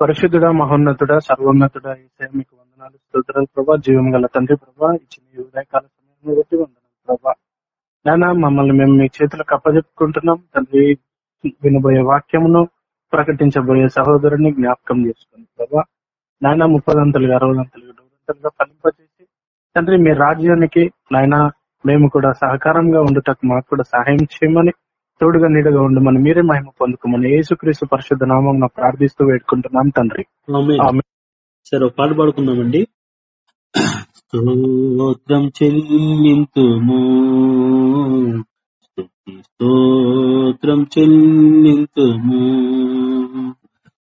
పరిశుద్ధుడ మహోన్నతుడ సర్వోన్నతుడ ఈసే మీకు వందనాలు స్తోత్రాలు ప్రభా. జీవం గల తండ్రి ప్రభా ఇచ్చిన ఈ ఉదయకాల సమయంలో బట్టి వందనాలు ప్రభా. నానా మమ్మల్ని మేము మీ చేతులకు అప్పజెప్పుకుంటున్నాం. తండ్రి వినబోయే వాక్యమును ప్రకటించబోయే సహోదరుని జ్ఞాపకం చేసుకోండి ప్రభా. నాయన ముప్పదంతలుగా అరవదంతలుగా డోదంతలుగా ఫలింపజేసి తండ్రి మీ రాజ్యానికి నాయన మేము కూడా సహకారంగా ఉండటం మాకు కూడా సహాయం చేయమని తోడుగా నీడగా ఉండమని మీరే మహిమ పొందుకోమని యేసుక్రీస్తు పరిశుద్ధ నామం ప్రార్థిస్తూ వేడుకుంటున్నాం తండ్రి. సరే ఒక పాట పాడుకుందామండి. స్తోత్రం చెల్లింతుము. స్తుతి స్తోత్రం చెల్లింతుము.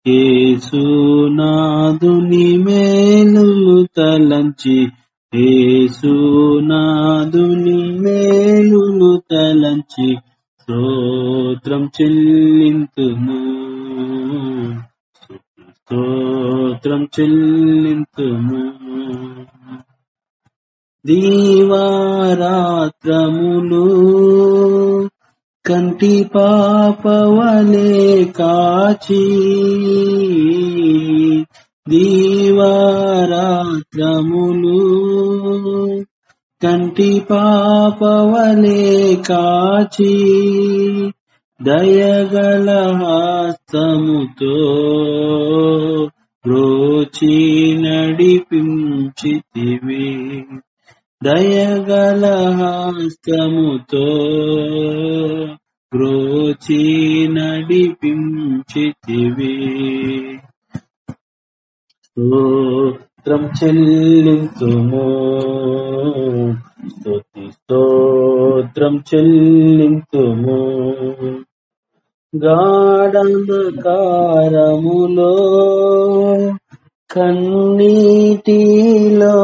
ఏసునాదుని మేలులు తలంచి. ఏసునాదుని మేలులు తలంచి. స్తోత్రం చెల్లింతుము. స్తోత్రం చెల్లింతుము. దీవారాత్రములు కంటి పాపవలే కాచి దీవారాత్రములు కంటి పాపవలే కాచి దయగల హస్తముతో రోచి నడిపించితివి. దయగల హస్తముతో రోచి నడిపించితివి. స్తోత్రం చెల్లింతుము స్తుతి స్తోత్రం చెల్లింతుము గాఢంధకారములో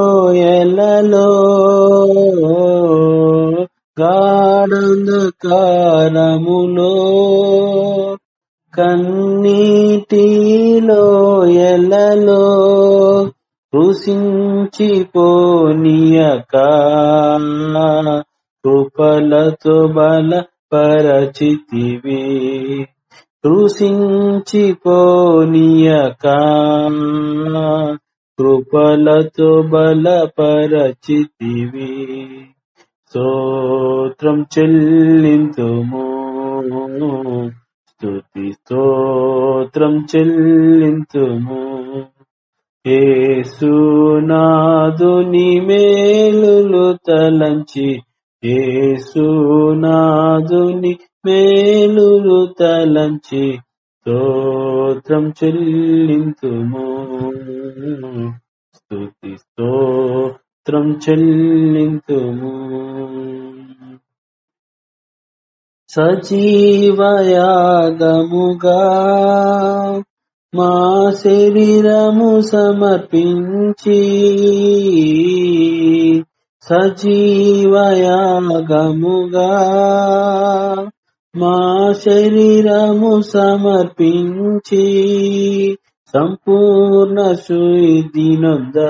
కన్నీటిలోయలలో గాఢంధకారములో కన్నీటిలో కృషించిపోనీయక కృపలతో బల పరచితివి కృషించిపోనీయక కృపలతో బలపరచితివి. స్తోత్రం చెల్లింతుము. స్తుతి స్తోత్రం చెల్లింతుము. ఏసునాదుని మేలులు తలంచి ఏసునాదుని మేలులు తలంచి స్తోత్రం చెల్లింతుము. స్థుతి స్తోత్రం చెల్లింతుము. సజీవయాగముగా మా శరీరము సమర్పించి సజీవయాగముగా మా శరీరము సమర్పించి సంపూర్ణ శుద్ధినొద్దా.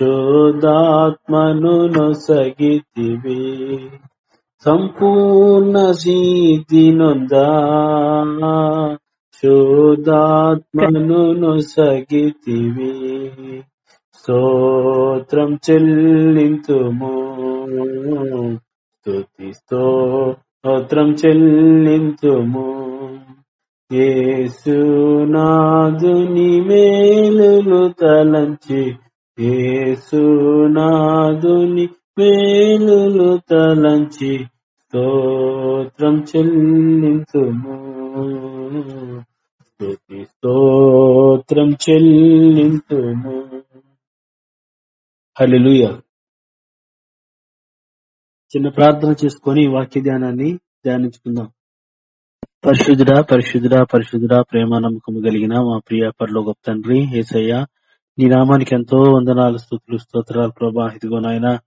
శోధాత్మను నొసగితివి. సంపూర్ణ సిద్ధినొందా శోధాత్మను సగితివి. స్తోత్రం చెల్లింతుము. స్తుతి స్తోత్రం చెల్లింతుము. ఏసునాదుని మేలులు తలంచి. ఏసునాదుని మేలులు తలంచి. స్తోత్రం చెల్లింతుము. స్థుతి స్తోత్రం చెల్లింతుము. హల్లెలూయా. చిన్న ప్రార్థన చేసుకొని వాక్య ధ్యానాన్ని ధ్యానించుకుందాం. పరిశుద్ధుడా పరిశుద్ధుడా పరిశుద్ధుడా ప్రేమ నమ్మకము కలిగిన మా ప్రియ పరలోక తండ్రి ఏసయ్య నీ నామానికి ఎంతో వందనాలు స్థుతులు స్తోత్రాలు ప్రభా. ఇదిగో నాయనా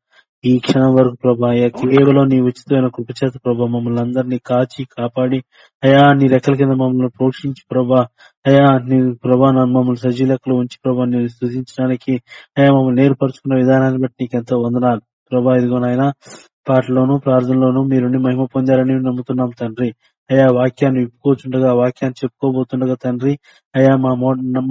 ఈ క్షణం వరకు ప్రభా అయ్యా కేవలం నీ ఉచితమైన కృపచేత ప్రభా మమ్మల్ని అందరినీ కాచి కాపాడి అయా నీ రెక్కల కింద మమ్మల్ని పోషించి ప్రభా అయా నీ ప్రభా నన్ను మమ్మల్ని సజీలకులు ఉంచి ప్రభా నేను స్థుతించడానికి అయా మమ్మల్ని నేర్పరచుకున్న విధానాన్ని బట్టి నీకు ఎంతో వందనాలు. ప్రభా ఇదిగో నాయన పాటలోను ప్రార్థనలోను మీరు మహిమ పొందారని నమ్ముతున్నాం తండ్రి. అయా వాక్యాన్ని విప్పుకోచుండగా వాక్యాన్ని చెప్పుకోబోతుండగా తండ్రి. అయా మా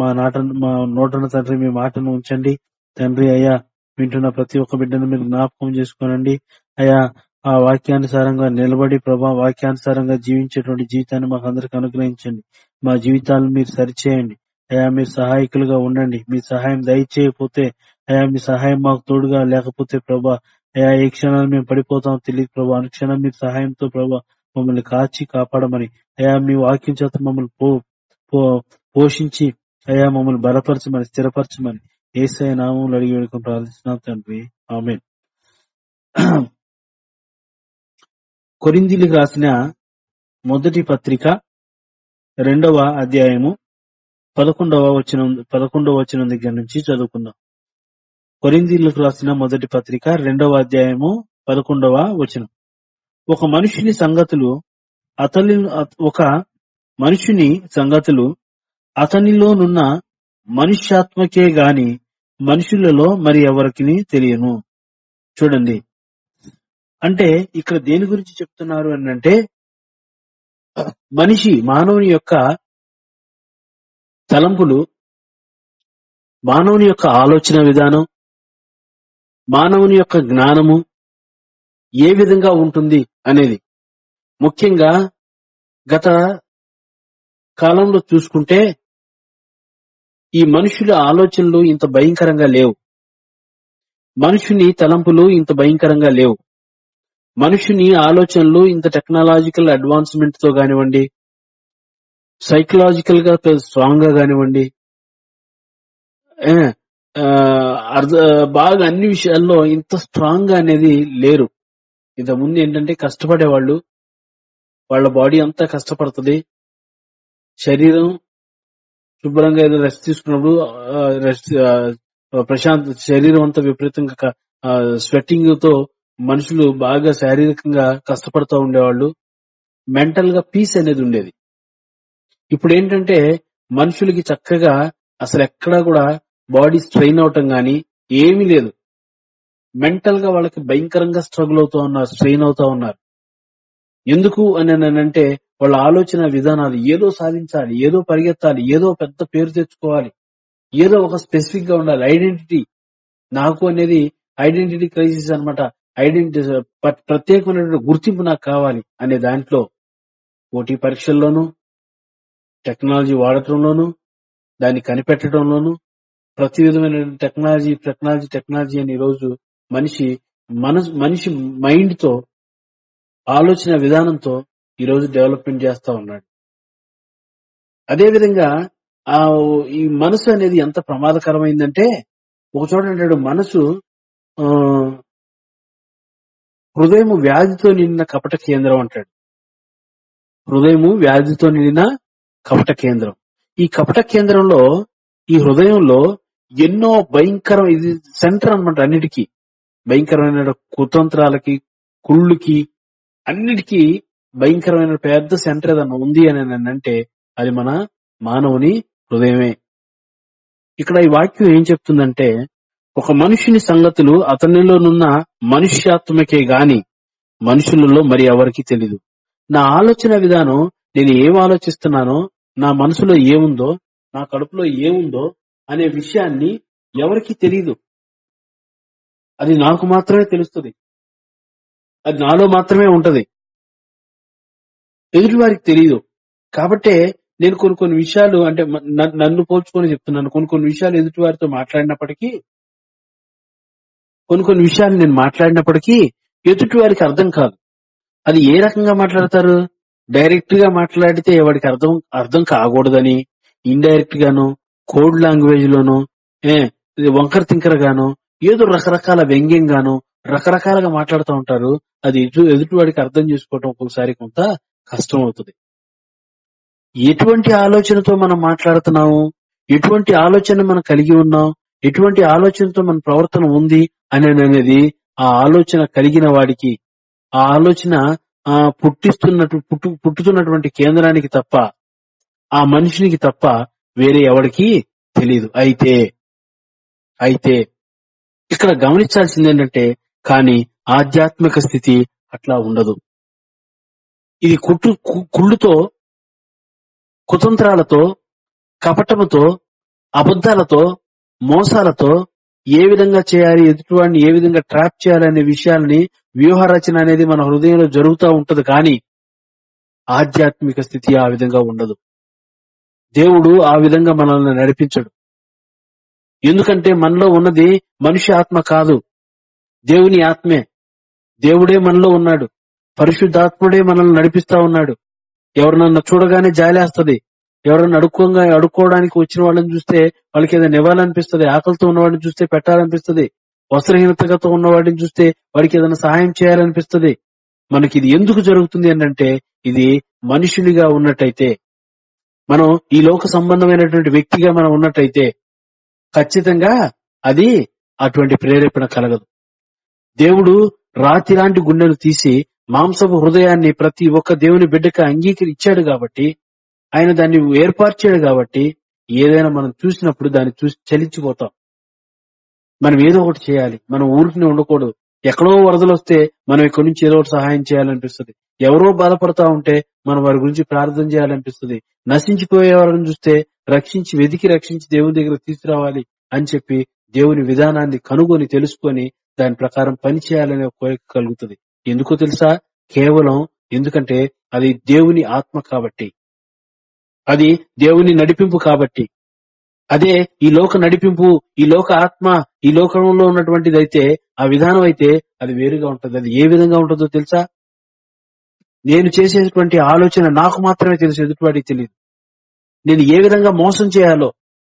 మా నాట మా నోటను తండ్రి మీ మాటను ఉంచండి. తండ్రి అయ్యా వింటున్న ప్రతి ఒక్క బిడ్డను మీరు జ్ఞాపకం చేసుకోనండి. అయా ఆ వాక్యానుసారంగా నిలబడి ప్రభా వాక్యానుసారంగా జీవించేటువంటి జీవితాన్ని మాకు అందరికి అనుగ్రహించండి. మా జీవితాలను మీరు సరిచేయండి. అయా మీరు సహాయకులుగా ఉండండి. మీ సహాయం దయచేయకపోతే అయా మీ సహాయం మాకు తోడుగా లేకపోతే ప్రభా అయా ఏ క్షణాలు మేము పడిపోతాం తెలియదు ప్రభా. అనుక్షణం మీరు సహాయంతో ప్రభా మమ్మల్ని కాచి కాపాడమని అయా మీ వాక్యం చేత మమ్మల్ని పో పో- పోషించి అయా మమ్మల్ని బలపరచమని స్థిరపరచమని ఏసఐ నామంలో అడిగి వేడుకొని ప్రార్థిస్తున్నాం తండ్రి. ఆమె కొరిందీలకు రాసిన మొదటి పత్రిక రెండవ అధ్యాయము పదకొండవ వచనం పదకొండవ వచనం దగ్గర నుంచి చదువుకుందాం. కొరిందీలకు రాసిన మొదటి పత్రిక రెండవ అధ్యాయము పదకొండవ వచనం. ఒక మనుషుని సంగతులు అతని ఒక మనుషుని సంగతులు అతనిలోనున్న మనుష్యాత్మకే గాని మనుషులలో మరి ఎవరికి తెలియను? చూడండి. అంటే ఇక్కడ దేని గురించి చెప్తున్నారు అని అంటే మనిషి మానవుని యొక్క తలంపులు మానవుని యొక్క ఆలోచన విధానం మానవుని యొక్క జ్ఞానము ఏ విధంగా ఉంటుంది అనేది. ముఖ్యంగా గత కాలంలో చూసుకుంటే ఈ మనుషుల ఆలోచనలు ఇంత భయంకరంగా లేవు. మనుషుని తలంపులు ఇంత భయంకరంగా లేవు. మనుషుని ఆలోచనలు ఇంత టెక్నాలజికల్ అడ్వాన్స్మెంట్తో కానివ్వండి సైకలాజికల్గా స్ట్రాంగ్గా కానివ్వండి అర్థ బాగా అన్ని విషయాల్లో ఇంత స్ట్రాంగ్గా అనేది లేరు. ఇంత ముందు ఏంటంటే కష్టపడే వాళ్ళు వాళ్ళ బాడీ అంతా కష్టపడుతుంది. శరీరం శుభ్రంగా ఏదో రెస్ట్ తీసుకున్నప్పుడు రెస్ట్ ప్రశాంత శరీరం అంతా విపరీతంగా స్వెట్టింగ్తో మనుషులు బాగా శారీరకంగా కష్టపడుతూ ఉండేవాళ్ళు. మెంటల్గా పీస్ అనేది ఉండేది. ఇప్పుడు ఏంటంటే మనుషులకి చక్కగా అసలు ఎక్కడా కూడా బాడీ స్ట్రెయిన్ అవటం గాని ఏమీ లేదు. మెంటల్గా వాళ్ళకి భయంకరంగా స్ట్రగుల్ అవుతా ఉన్నారు స్ట్రెయిన్ అవుతా ఉన్నారు. ఎందుకు అని అంటే వాళ్ళ ఆలోచన విధానాలు ఏదో సాధించాలి ఏదో పరిగెత్తాలి ఏదో పెద్ద పేరు తెచ్చుకోవాలి ఏదో ఒక స్పెసిఫిక్గా ఉండాలి. ఐడెంటిటీ నాకు అనేది ఐడెంటిటీ క్రైసిస్ అన్నమాట. ఐడెంటిటీ ప్రత్యేకమైనటువంటి గుర్తింపు నాకు కావాలి అనే దాంట్లో పోటీ పరీక్షల్లోనూ టెక్నాలజీ వాడటంలోనూ దాన్ని కనిపెట్టడంలోనూ ప్రతి విధమైన టెక్నాలజీ టెక్నాలజీ టెక్నాలజీ అని ఈరోజు రోజు మనిషి మనసు మనిషి మైండ్తో ఆలోచన విధానంతో ఈ రోజు డెవలప్మెంట్ చేస్తా ఉన్నాడు. అదేవిధంగా ఆ ఈ మనసు అనేది ఎంత ప్రమాదకరమైందంటే ఒక చోట అంటాడు మనసు హృదయం హృదయము వ్యాధితో నిండిన కపట కేంద్రం అంటాడు. హృదయము వ్యాధితో నిండిన కపట కేంద్రం. ఈ కపట కేంద్రంలో ఈ హృదయంలో ఎన్నో భయంకరం ఇది సెంటర్ అన్నమాట అన్నిటికీ. భయంకరమైన కుతంత్రాలకి కుళ్ళుకి అన్నిటికీ భయంకరమైన పెద్ద సెంటర్ ఏదన్నా ఉంది అని అంటే అది మన మానవుని హృదయమే. ఇక్కడ ఈ వాక్యం ఏం చెప్తుందంటే ఒక మనుషుని సంగతులు అతనిలోనున్న మనుష్యాత్మకే గాని మనుషులలో మరి ఎవరికి తెలీదు. నా ఆలోచన విధానం నేను ఏం ఆలోచిస్తున్నానో నా మనసులో ఏముందో నా కడుపులో ఏముందో అనే విషయాన్ని ఎవరికి తెలియదు అది నాకు మాత్రమే తెలుస్తుంది. అది నాలో మాత్రమే ఉంటది. ఎదుటి వారికి తెలియదు కాబట్టే నేను కొన్ని కొన్ని విషయాలు అంటే నన్ను- పోల్చుకొని చెప్తున్నాను. కొన్ని కొన్ని విషయాలు ఎదుటి వారితో మాట్లాడినప్పటికీ కొన్ని కొన్ని విషయాలు నేను మాట్లాడినప్పటికీ ఎదుటి వారికి అర్థం కాదు. అది ఏ రకంగా మాట్లాడతారు? డైరెక్ట్గా మాట్లాడితే వాడికి అర్థం అర్థం కాకూడదని ఇండైరెక్ట్ గాను కోడ్ లాంగ్వేజ్ లోను ఏ వంకర తింకర గాను ఏదో రకరకాల వ్యంగ్యంగాను రకరకాలుగా మాట్లాడుతూ ఉంటారు. అది ఎదుటి వాడికి అర్థం చేసుకోవటం ఒక్కొక్కసారి కొంత కష్టం అవుతుంది ఎటువంటి ఆలోచనతో మనం మాట్లాడుతున్నాము? ఎటువంటి ఆలోచన మనం కలిగి ఉన్నాం? ఎటువంటి ఆలోచనతో మన ప్రవర్తన ఉంది అని అనేది ఆ ఆలోచన కలిగిన వాడికి ఆ ఆలోచన ఆ పుట్టిస్తున్నట్టు పుట్టు పుట్టుతున్నటువంటి కేంద్రానికి తప్ప ఆ మనిషినికి తప్ప వేరే ఎవరికి తెలియదు అయితే అయితే ఇక్కడ గమనించాల్సింది ఏంటంటే కానీ ఆధ్యాత్మిక స్థితి అట్లా ఉండదు. ఇది కుట్టు కు- కుళ్ళుతో కుతంత్రాలతో కపటముతో అబద్ధాలతో మోసాలతో ఏ విధంగా చేయాలి ఎదుటివాడిని ఏ విధంగా ట్రాప్ చేయాలనే విషయాల్ని వ్యూహ రచన అనేది మన హృదయంలో జరుగుతూ ఉంటది కానీ ఆధ్యాత్మిక స్థితి ఆ విధంగా ఉండదు. దేవుడు ఆ విధంగా మనల్ని నడిపించడు. ఎందుకంటే మనలో ఉన్నది మనిషి ఆత్మ కాదు. దేవుని ఆత్మే. దేవుడే మనలో ఉన్నాడు. పరిశుద్ధాత్ముడే మనల్ని నడిపిస్తా ఉన్నాడు. ఎవరినన్నా చూడగానే జాలేస్తుంది. ఎవరన్నా అడుక్కోగా అడుక్కోవడానికి వచ్చిన వాళ్ళని చూస్తే వాళ్ళకి ఏదైనా ఇవ్వాలనిపిస్తది ఆకలితో ఉన్నవాడిని చూస్తే పెట్టాలనిపిస్తది. వస్త్రహీనతతో ఉన్నవాడిని చూస్తే వాడికి ఏదైనా సహాయం చేయాలనిపిస్తది. మనకి ఇది ఎందుకు జరుగుతుంది అంటే ఇది మనుషునిగా ఉన్నట్టయితే మనం ఈ లోక సంబంధమైనటువంటి వ్యక్తిగా మనం ఉన్నట్టయితే ఖచ్చితంగా అది అటువంటి ప్రేరేపణ కలగదు. దేవుడు రాతి లాంటి గుండెను తీసి మాంసపు హృదయాన్ని ప్రతి ఒక్క దేవుని బిడ్డకి అంగీకరించాడు ఇచ్చాడు కాబట్టి ఆయన దాన్ని ఏర్పరిచాడు కాబట్టి ఏదైనా మనం చూసినప్పుడు దాన్ని చూసి చలించిపోతాం. మనం ఏదో ఒకటి చేయాలి. మనం ఊరికి ఉండకూడదు. ఎక్కడో వరదలు వస్తే మనం ఇక్కడి నుంచి ఏదో ఒకటి సహాయం చేయాలనిపిస్తుంది. ఎవరో బాధపడతా ఉంటే మనం వారి గురించి ప్రార్థన చేయాలనిపిస్తుంది. నశించిపోయే వారిని చూస్తే రక్షించి వెతికి రక్షించి దేవుని దగ్గర తీసుకురావాలి అని చెప్పి దేవుని విధానాన్ని కనుగొని తెలుసుకొని దాని ప్రకారం పనిచేయాలనే కోరిక కలుగుతుంది. ఎందుకో తెలుసా? కేవలం ఎందుకంటే అది దేవుని ఆత్మ కాబట్టి. అది దేవుని నడిపింపు కాబట్టి. అదే ఈ లోక నడిపింపు ఈ లోక ఆత్మ ఈ లోకంలో ఉన్నటువంటిది అయితే ఆ విధానం అయితే అది వేరుగా ఉంటుంది. అది ఏ విధంగా ఉంటుందో తెలుసా? నేను చేసేటువంటి ఆలోచన నాకు మాత్రమే తెలుసు ఎదుటివాడికి తెలియదు నేను ఏ విధంగా మోసం చేయాలో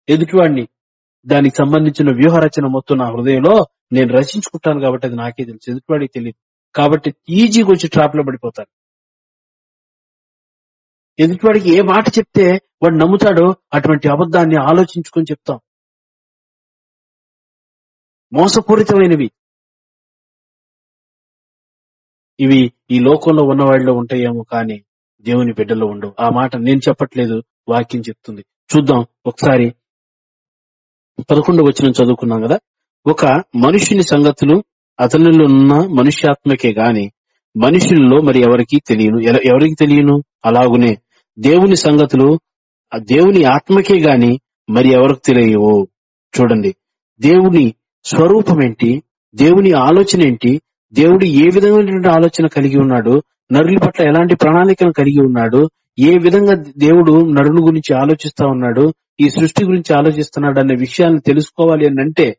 ఎదుటివాడిని దానికి సంబంధించిన వ్యూహ రచన మొత్తం నా హృదయంలో నేను రచించుకుంటాను కాబట్టి అది నాకే తెలుసు ఎదుటివాడికి తెలియదు కాబట్టి ఈజీగా వచ్చి ట్రాప్లో పడిపోతాను ఎదుటివాడికి ఏ మాట చెప్తే వాడు నమ్ముతాడో అటువంటి అబద్ధాన్ని ఆలోచించుకొని చెప్తాం. మోసపూరితమైనవి. ఇవి ఈ లోకంలో ఉన్న వాళ్ళలో ఉంటాయేమో కానీ దేవుని బిడ్డలో ఉండవు. ఆ మాట నేను చెప్పట్లేదు వాక్యం చెప్తుంది. చూద్దాం ఒకసారి పదకొండు వచ్చిన చదువుకున్నాం కదా? ఒక మనుషుని సంగతులు అతనిలో ఉన్న మనుష్యాత్మకే గాని మనుషుల్లో మరి ఎవరికి తెలియను. ఎవరికి తెలియను? అలాగునే దేవుని సంగతులు ఆ దేవుని ఆత్మకే గాని మరి ఎవరికి తెలియవు? చూడండి. దేవుని స్వరూపం ఏంటి దేవుని ఆలోచన ఏంటి దేవుడు ఏ విధమైనటువంటి ఆలోచన కలిగి ఉన్నాడు? నరుల పట్ల ఎలాంటి ప్రణాళికను కలిగి ఉన్నాడు? ఏ విధంగా దేవుడు నరుని గురించి ఆలోచిస్తా ఉన్నాడు? ఈ సృష్టి గురించి ఆలోచిస్తున్నాడు అనే విషయాన్ని తెలుసుకోవాలి అని అంటే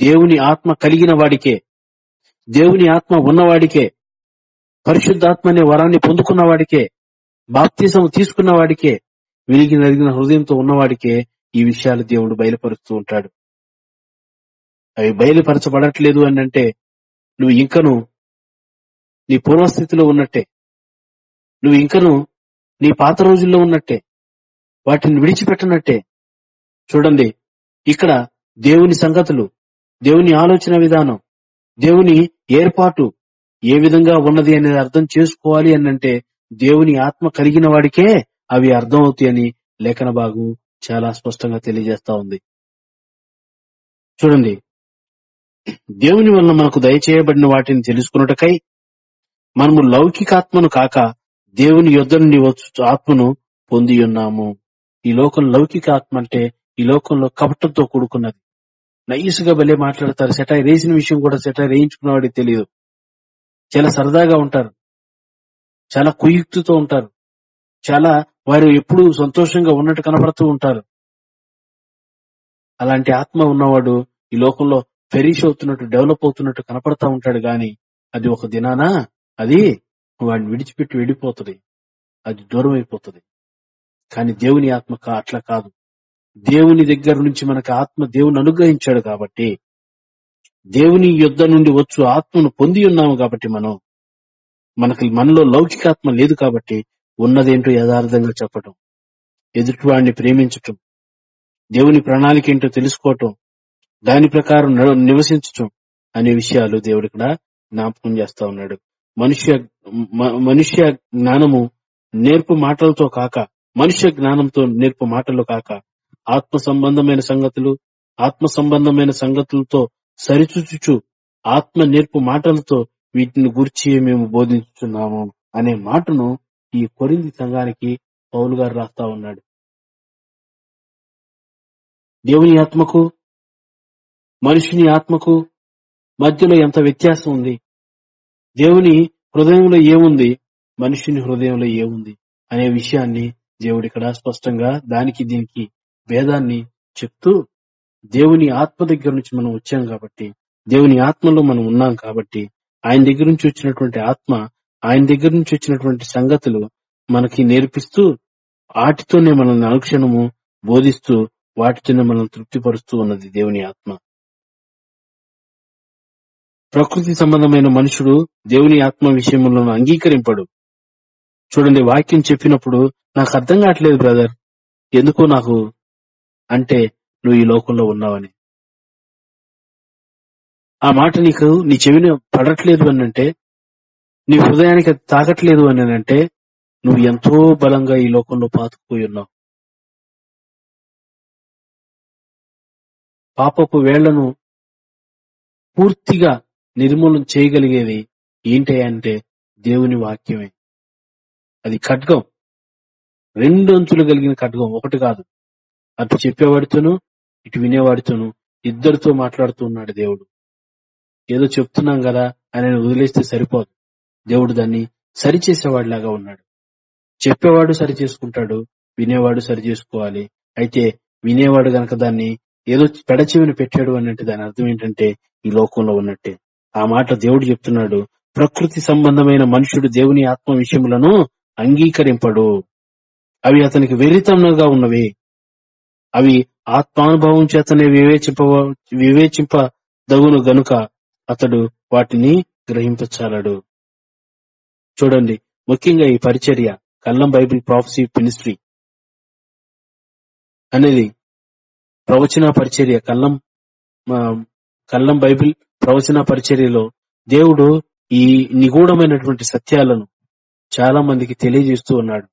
దేవుని ఆత్మ కలిగిన వాడికే దేవుని ఆత్మ ఉన్నవాడికే పరిశుద్ధాత్మ అనే వరాన్ని పొందుకున్న వాడికే బాప్తీసం తీసుకున్న వాడికే విరిగి నరిగిన హృదయంతో ఉన్నవాడికే ఈ విషయాలు దేవుడు బయలుపరుస్తూ ఉంటాడు. అవి బయలుపరచబడట్లేదు అని అంటే నువ్వు ఇంకను నీ పూర్వస్థితిలో ఉన్నట్టే నువ్వు ఇంకను నీ పాత రోజుల్లో ఉన్నట్టే వాటిని విడిచిపెట్టనట్టే. చూడండి ఇక్కడ దేవుని సంగతులు దేవుని ఆలోచన విధానం దేవుని ఏర్పాటు ఏ విధంగా ఉన్నది అనేది అర్థం చేసుకోవాలి అనంటే దేవుని ఆత్మ కలిగిన వాడికే అవి అర్థం అవుతాయని లేఖన బాగు చాలా స్పష్టంగా తెలియజేస్తా ఉంది. చూడండి దేవుని వలన మనకు దయచేయబడిన వాటిని తెలుసుకున్నటకై మనము లౌకికాత్మను కాక దేవుని యొద్ద నుండి ఆత్మను పొంది ఉన్నాము. ఈ లోకం లౌకిక ఆత్మ అంటే ఈ లోకంలో కపటంతో కూడుకున్నది. నైస్గా భలే మాట్లాడతారు. సెటైర్ వేసిన విషయం కూడా సెటైర్ వేయించుకున్నవాడికి తెలియదు చాలా సరదాగా ఉంటారు. చాలా కుయుక్తితో ఉంటారు. చాలా వారు ఎప్పుడూ సంతోషంగా ఉన్నట్టు కనబడుతూ ఉంటారు. అలాంటి ఆత్మ ఉన్నవాడు ఈ లోకంలో పెరిష్ అవుతున్నట్టు డెవలప్ అవుతున్నట్టు కనపడతా ఉంటాడు గాని అది ఒక దినాన? అది వాడిని విడిచిపెట్టి వెళ్ళిపోతుంది. అది దూరం అయిపోతుంది కానీ దేవుని ఆత్మ అట్లా కాదు. దేవుని దగ్గర నుంచి మనకు ఆత్మ దేవుని అనుగ్రహించాడు కాబట్టి దేవుని యుద్ధ నుండి వచ్చు ఆత్మను పొంది ఉన్నాము కాబట్టి మనం మనకి మనలో లౌకికాత్మ లేదు కాబట్టి ఉన్నదేంటో యథార్థంగా చెప్పటం ఎదుటివాడిని ప్రేమించటం దేవుని ప్రణాళిక ఏంటో తెలుసుకోవటం దాని ప్రకారం నివసించటం అనే విషయాలు దేవుడు ఇక్కడ జ్ఞాపకం చేస్తా ఉన్నాడు. మనుష్య మ- మనుష్య జ్ఞానము నేర్పు మాటలతో కాక మనుష్య జ్ఞానంతో నేర్పు మాటలు కాక ఆత్మ సంబంధమైన సంగతులు ఆత్మ సంబంధమైన సంగతులతో సరిచూచుచు ఆత్మ నేర్పు మాటలతో వీటిని గురించి మేము బోధించుతున్నాము అనే మాటను ఈ కొరింది సంఘానికి పౌలు గారు రాస్తా ఉన్నాడు. దేవుని ఆత్మకు మనుషుని ఆత్మకు మధ్యలో ఎంత వ్యత్యాసం ఉంది? దేవుని హృదయంలో ఏముంది? మనుషుని హృదయంలో ఏముంది? అనే విషయాన్ని దేవుడు ఇక్కడ స్పష్టంగా దానికి దీనికి భేదాన్ని చెప్తూ దేవుని ఆత్మ దగ్గర నుంచి మనం వచ్చాం కాబట్టి దేవుని ఆత్మలో మనం ఉన్నాం కాబట్టి ఆయన దగ్గర నుంచి వచ్చినటువంటి ఆత్మ ఆయన దగ్గర నుంచి వచ్చినటువంటి సంగతులు మనకి నేర్పిస్తూ వాటితోనే మనల్ని అనుక్షణము బోధిస్తూ వాటితోనే మనల్ని తృప్తిపరుస్తూ ఉన్నది దేవుని ఆత్మ. ప్రకృతి సంబంధమైన మనుషుడు దేవుని ఆత్మ విషయంలో అంగీకరింపడు. చూడండి వాక్యం చెప్పినప్పుడు నాకు అర్థం కావట్లేదు బ్రదర్. ఎందుకో నాకు అంటే నువ్వు ఈ లోకంలో ఉన్నావని. ఆ మాట నీకు నీ చెవిని పడట్లేదు అని అంటే నీ హృదయానికి తాకట్లేదు అని అంటే నువ్వు ఎంతో బలంగా ఈ లోకంలో పాతుకుపోయి ఉన్నావు. పాపపు వేళ్ళను పూర్తిగా నిర్మూలన చేయగలిగేది ఏంటి అంటే దేవుని వాక్యమే. అది ఖడ్గం. రెండు అంచులు కలిగిన ఖడ్గం. ఒకటి కాదు. అటు చెప్పేవాడితోనూ ఇటు వినేవాడితోనూ ఇద్దరితో మాట్లాడుతూ ఉన్నాడు దేవుడు. ఏదో చెప్తున్నాం కదా అని వదిలేస్తే సరిపోదు. దేవుడు దాన్ని సరిచేసేవాడిలాగా ఉన్నాడు. చెప్పేవాడు సరి చేసుకుంటాడు వినేవాడు సరి చేసుకోవాలి అయితే వినేవాడు గనక దాన్ని ఏదో పెడచెవిని పెట్టాడు అన్నట్టు దాని అర్థం ఏంటంటే ఈ లోకంలో ఉన్నట్టే. ఆ మాట దేవుడు చెప్తున్నాడు ప్రకృతి సంబంధమైన మనుషుడు దేవుని ఆత్మ విషయములను అంగీకరింపడు. అవి అతనికి వెరితనంగా ఉన్నవి. అవి ఆత్మానుభవం చేతనే వివేచింప వివేచింపదగును గనుక అతడు వాటిని గ్రహింపచాలడు. చూడండి ముఖ్యంగా ఈ పరిచర్య కల్లం బైబిల్ ప్రాఫసీ మినిస్ట్రీ. అనేది ప్రవచన పరిచర్య కల్లం కల్లం బైబిల్ ప్రవచన పరిచర్యలో దేవుడు ఈ నిగూఢమైనటువంటి సత్యాలను చాలా మందికి తెలియజేస్తూ ఉన్నాడు.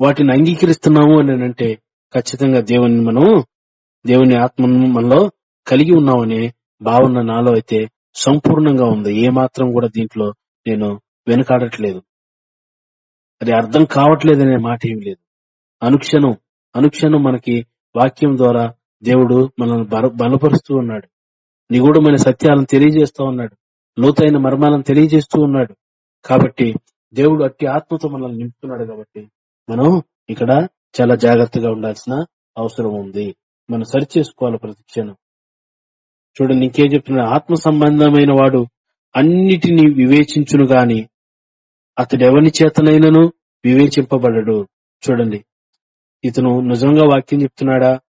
వాటిని అంగీకరిస్తున్నాము అని అంటే ఖచ్చితంగా దేవుని మనం దేవుని ఆత్మను మనలో కలిగి ఉన్నామనే భావన నాలో అయితే సంపూర్ణంగా ఉంది. ఏ మాత్రం కూడా దీంట్లో నేను వెనుకాడట్లేదు. అది అర్థం కావట్లేదనే మాట ఏం లేదు. అనుక్షణం అనుక్షణం మనకి వాక్యం ద్వారా దేవుడు మనల్ని బల- బలపరుస్తూ ఉన్నాడు. నిగూఢమైన సత్యాలను తెలియజేస్తూ ఉన్నాడు. లోతైన మర్మాలను తెలియజేస్తూ ఉన్నాడు. కాబట్టి దేవుడు అట్టి ఆత్మతో మనల్ని నింపుతున్నాడు కాబట్టి మనం ఇక్కడ చాలా జాగ్రత్తగా ఉండాల్సిన అవసరం ఉంది. మనం సరి చేసుకోవాలి ప్రతి క్షణం. చూడండి ఇంకేం చెప్తున్నా? ఆత్మ సంబంధమైన వాడు అన్నిటినీ వివేచించును గాని అతడు ఎవరి చేతనైనను వివేచింపబడడు. చూడండి ఇతను నిజంగా వాక్యం చెప్తున్నాడా?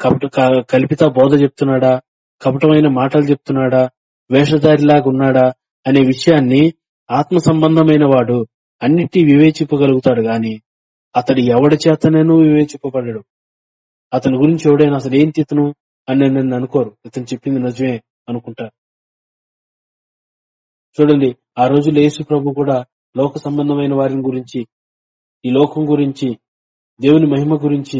కపట కల్పిత బోధ చెప్తున్నాడా? కపటమైన మాటలు చెప్తున్నాడా? వేషధారిలాగా ఉన్నాడా? అనే విషయాన్ని ఆత్మ సంబంధమైన వాడు అన్నిటి వివేచింపగలుగుతాడు గాని అతడు ఎవడి చేతనైనా వివేచింపబడడు అతని గురించి ఎవడైనా అసలు ఏం తితను అని నన్ను అనుకోరు. ఇతను చెప్పింది నిజమే అనుకుంటారు. చూడండి ఆ రోజుల్లో యేసు ప్రభు కూడా లోక సంబంధమైన వారిని గురించి ఈ లోకం గురించి దేవుని మహిమ గురించి